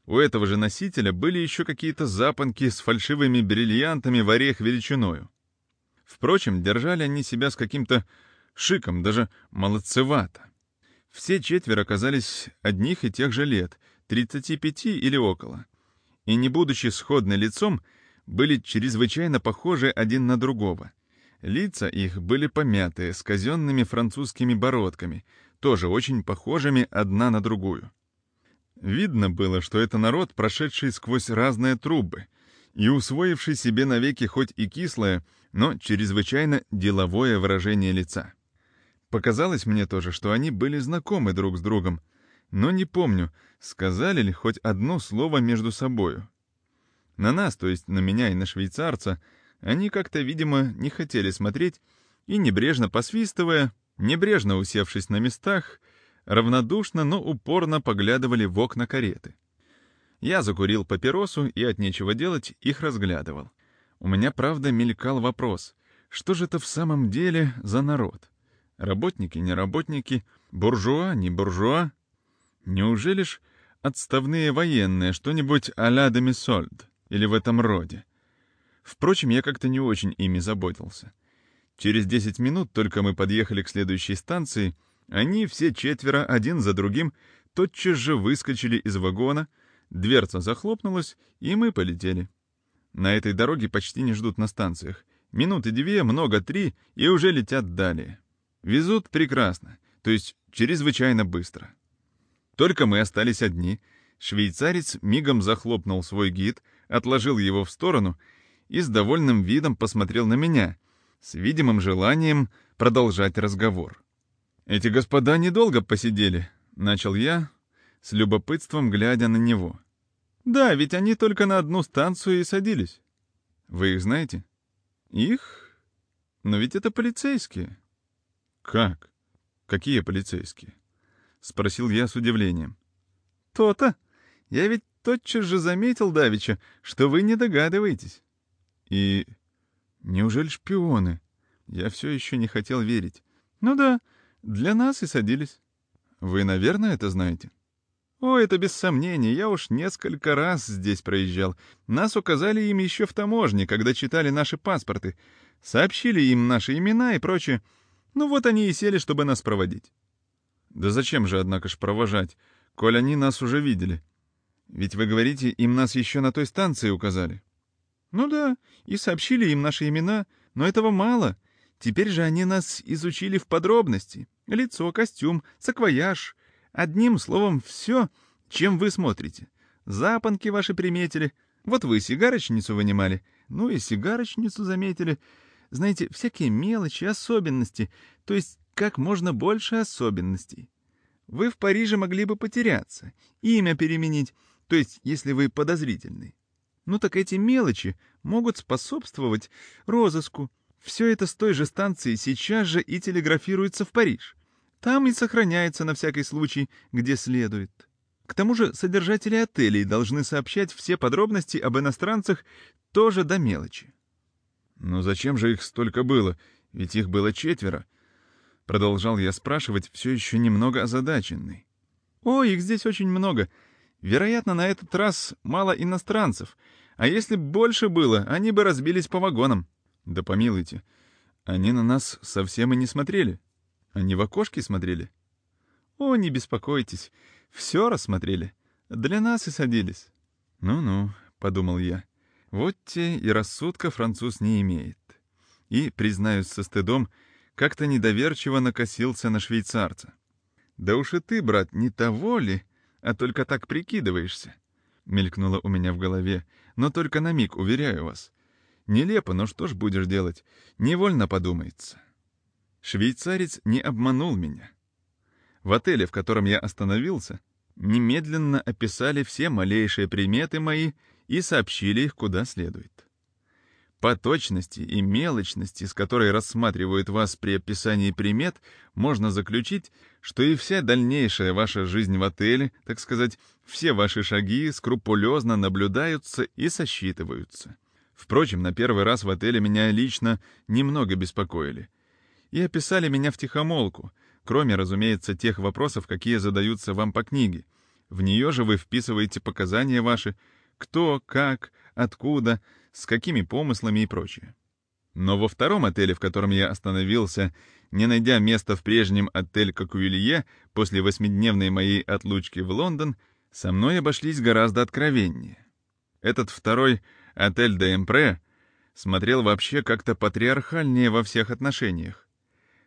У этого же носителя были еще какие-то запонки с фальшивыми бриллиантами в орех величиною. Впрочем, держали они себя с каким-то шиком, даже молодцевато. Все четверо оказались одних и тех же лет, 35 или около. И не будучи сходны лицом, были чрезвычайно похожи один на другого. Лица их были помятые, с казенными французскими бородками, тоже очень похожими одна на другую. Видно было, что это народ, прошедший сквозь разные трубы и усвоивший себе навеки хоть и кислое, но чрезвычайно деловое выражение лица. Показалось мне тоже, что они были знакомы друг с другом, но не помню, сказали ли хоть одно слово между собою. На нас, то есть на меня и на швейцарца, они как-то, видимо, не хотели смотреть и, небрежно посвистывая, небрежно усевшись на местах, равнодушно, но упорно поглядывали в окна кареты. Я закурил папиросу и от нечего делать их разглядывал. У меня, правда, мелькал вопрос, что же это в самом деле за народ? Работники, не работники, буржуа, не буржуа? Неужели ж отставные военные, что-нибудь а-ля Демисольд или в этом роде? Впрочем, я как-то не очень ими заботился. Через десять минут только мы подъехали к следующей станции, они все четверо, один за другим, тотчас же выскочили из вагона, дверца захлопнулась, и мы полетели. На этой дороге почти не ждут на станциях. Минуты две, много три, и уже летят далее. Везут прекрасно, то есть чрезвычайно быстро. Только мы остались одни. Швейцарец мигом захлопнул свой гид, отложил его в сторону и с довольным видом посмотрел на меня, с видимым желанием продолжать разговор. «Эти господа недолго посидели», — начал я, с любопытством глядя на него. Да, ведь они только на одну станцию и садились. Вы их знаете? Их? Но ведь это полицейские. Как? Какие полицейские? Спросил я с удивлением. То-то. Я ведь тотчас же заметил, Давича, что вы не догадываетесь. И неужели шпионы? Я все еще не хотел верить. Ну да, для нас и садились. Вы, наверное, это знаете? «О, это без сомнений, я уж несколько раз здесь проезжал. Нас указали им еще в таможне, когда читали наши паспорты. Сообщили им наши имена и прочее. Ну вот они и сели, чтобы нас проводить». «Да зачем же, однако ж, провожать, коль они нас уже видели? Ведь вы говорите, им нас еще на той станции указали». «Ну да, и сообщили им наши имена, но этого мало. Теперь же они нас изучили в подробности. Лицо, костюм, саквояж» Одним словом, все, чем вы смотрите. Запонки ваши приметили. Вот вы сигарочницу вынимали, ну и сигарочницу заметили. Знаете, всякие мелочи, особенности, то есть как можно больше особенностей. Вы в Париже могли бы потеряться, имя переменить, то есть если вы подозрительный. Ну так эти мелочи могут способствовать розыску. Все это с той же станции сейчас же и телеграфируется в Париж. Там и сохраняется на всякий случай, где следует. К тому же содержатели отелей должны сообщать все подробности об иностранцах тоже до мелочи. «Но зачем же их столько было? Ведь их было четверо». Продолжал я спрашивать, все еще немного озадаченный. «О, их здесь очень много. Вероятно, на этот раз мало иностранцев. А если больше было, они бы разбились по вагонам». «Да помилуйте, они на нас совсем и не смотрели». Они в окошки смотрели? О, не беспокойтесь, все рассмотрели. Для нас и садились. Ну-ну, подумал я. Вот те и рассудка француз не имеет. И, признаюсь со стыдом, как-то недоверчиво накосился на швейцарца. «Да уж и ты, брат, не того ли, а только так прикидываешься?» Мелькнуло у меня в голове, но только на миг, уверяю вас. Нелепо, но что ж будешь делать? Невольно подумается. Швейцарец не обманул меня. В отеле, в котором я остановился, немедленно описали все малейшие приметы мои и сообщили их куда следует. По точности и мелочности, с которой рассматривают вас при описании примет, можно заключить, что и вся дальнейшая ваша жизнь в отеле, так сказать, все ваши шаги скрупулезно наблюдаются и сосчитываются. Впрочем, на первый раз в отеле меня лично немного беспокоили. И описали меня втихомолку, кроме, разумеется, тех вопросов, какие задаются вам по книге. В нее же вы вписываете показания ваши, кто, как, откуда, с какими помыслами и прочее. Но во втором отеле, в котором я остановился, не найдя места в прежнем отель Кокуилье после восьмидневной моей отлучки в Лондон, со мной обошлись гораздо откровеннее. Этот второй отель де смотрел вообще как-то патриархальнее во всех отношениях.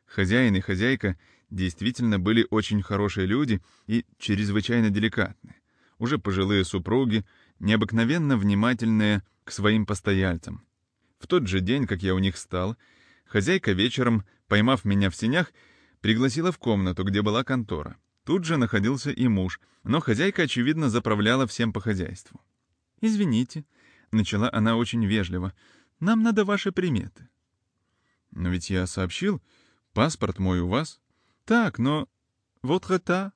Хозяин и хозяйка действительно были очень хорошие люди и чрезвычайно деликатны. Уже пожилые супруги, необыкновенно внимательные, к своим постояльцам. В тот же день, как я у них стал, хозяйка вечером, поймав меня в сенях, пригласила в комнату, где была контора. Тут же находился и муж, но хозяйка, очевидно, заправляла всем по хозяйству. «Извините», — начала она очень вежливо, — «нам надо ваши приметы». «Но ведь я сообщил, паспорт мой у вас». «Так, но... вот это...»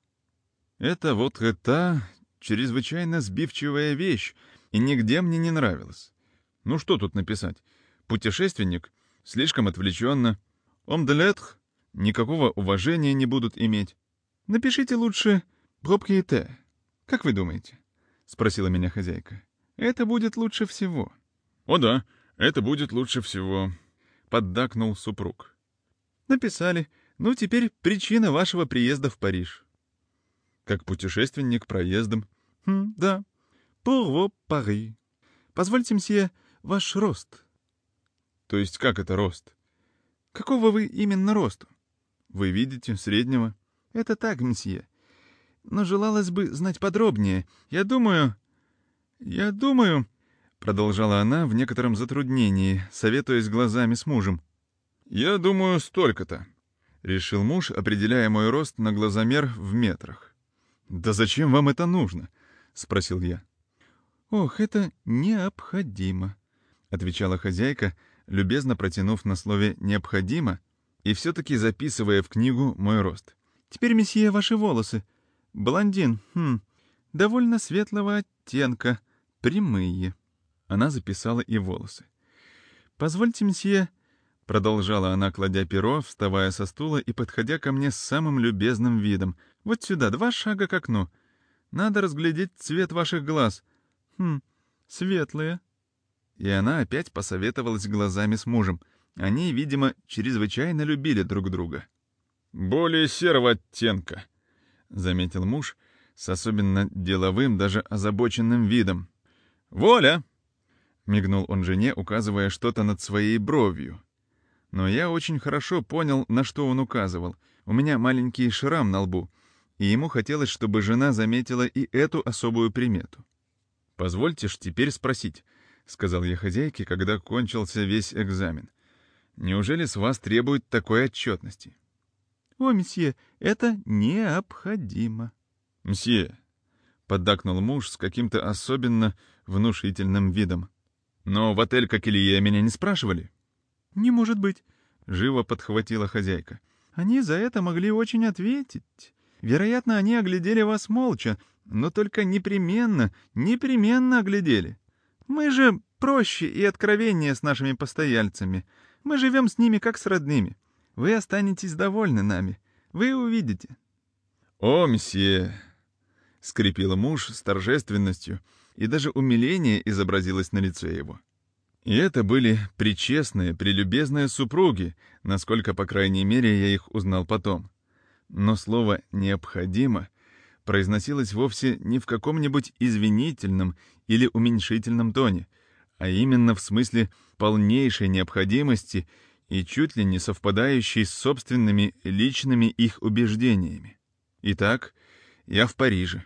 «Это вот это чрезвычайно сбивчивая вещь, и нигде мне не нравилось. Ну что тут написать? Путешественник? Слишком отвлеченно. Ом де? Никакого уважения не будут иметь. Напишите лучше «проприете». Как вы думаете? Спросила меня хозяйка. Это будет лучше всего. О да, это будет лучше всего. Поддакнул супруг. Написали. Ну, теперь причина вашего приезда в Париж. Как путешественник проездом. Хм, да, pour vos paris. Позвольте, мсье, ваш рост. То есть как это рост? Какого вы именно росту? Вы видите, среднего. Это так, мсье. Но желалось бы знать подробнее. Я думаю... Я думаю... Продолжала она в некотором затруднении, советуясь глазами с мужем. «Я думаю, столько-то», — решил муж, определяя мой рост на глазомер в метрах. «Да зачем вам это нужно?» — спросил я. «Ох, это необходимо», — отвечала хозяйка, любезно протянув на слове «необходимо» и все-таки записывая в книгу мой рост. «Теперь, месье, ваши волосы. Блондин, хм, довольно светлого оттенка, прямые». Она записала и волосы. «Позвольте, месье», — продолжала она, кладя перо, вставая со стула и подходя ко мне с самым любезным видом. «Вот сюда, два шага к окну. Надо разглядеть цвет ваших глаз. «Хм, светлые». И она опять посоветовалась глазами с мужем. Они, видимо, чрезвычайно любили друг друга. «Более серого оттенка», — заметил муж с особенно деловым, даже озабоченным видом. «Воля!» — мигнул он жене, указывая что-то над своей бровью. Но я очень хорошо понял, на что он указывал. У меня маленький шрам на лбу, и ему хотелось, чтобы жена заметила и эту особую примету. «Позвольте ж теперь спросить», — сказал я хозяйке, когда кончился весь экзамен. «Неужели с вас требуют такой отчетности?» «О, месье, это необходимо». «Мсье», — поддакнул муж с каким-то особенно внушительным видом. «Но в отель Кокелье меня не спрашивали?» «Не может быть», — живо подхватила хозяйка. «Они за это могли очень ответить. Вероятно, они оглядели вас молча, но только непременно, непременно оглядели. Мы же проще и откровеннее с нашими постояльцами. Мы живем с ними как с родными. Вы останетесь довольны нами. Вы увидите. — О, месье! — скрипел муж с торжественностью, и даже умиление изобразилось на лице его. И это были причестные, прелюбезные супруги, насколько, по крайней мере, я их узнал потом. Но слово «необходимо» произносилось вовсе не в каком-нибудь извинительном или уменьшительном тоне, а именно в смысле полнейшей необходимости и чуть ли не совпадающей с собственными личными их убеждениями. Итак, я в Париже.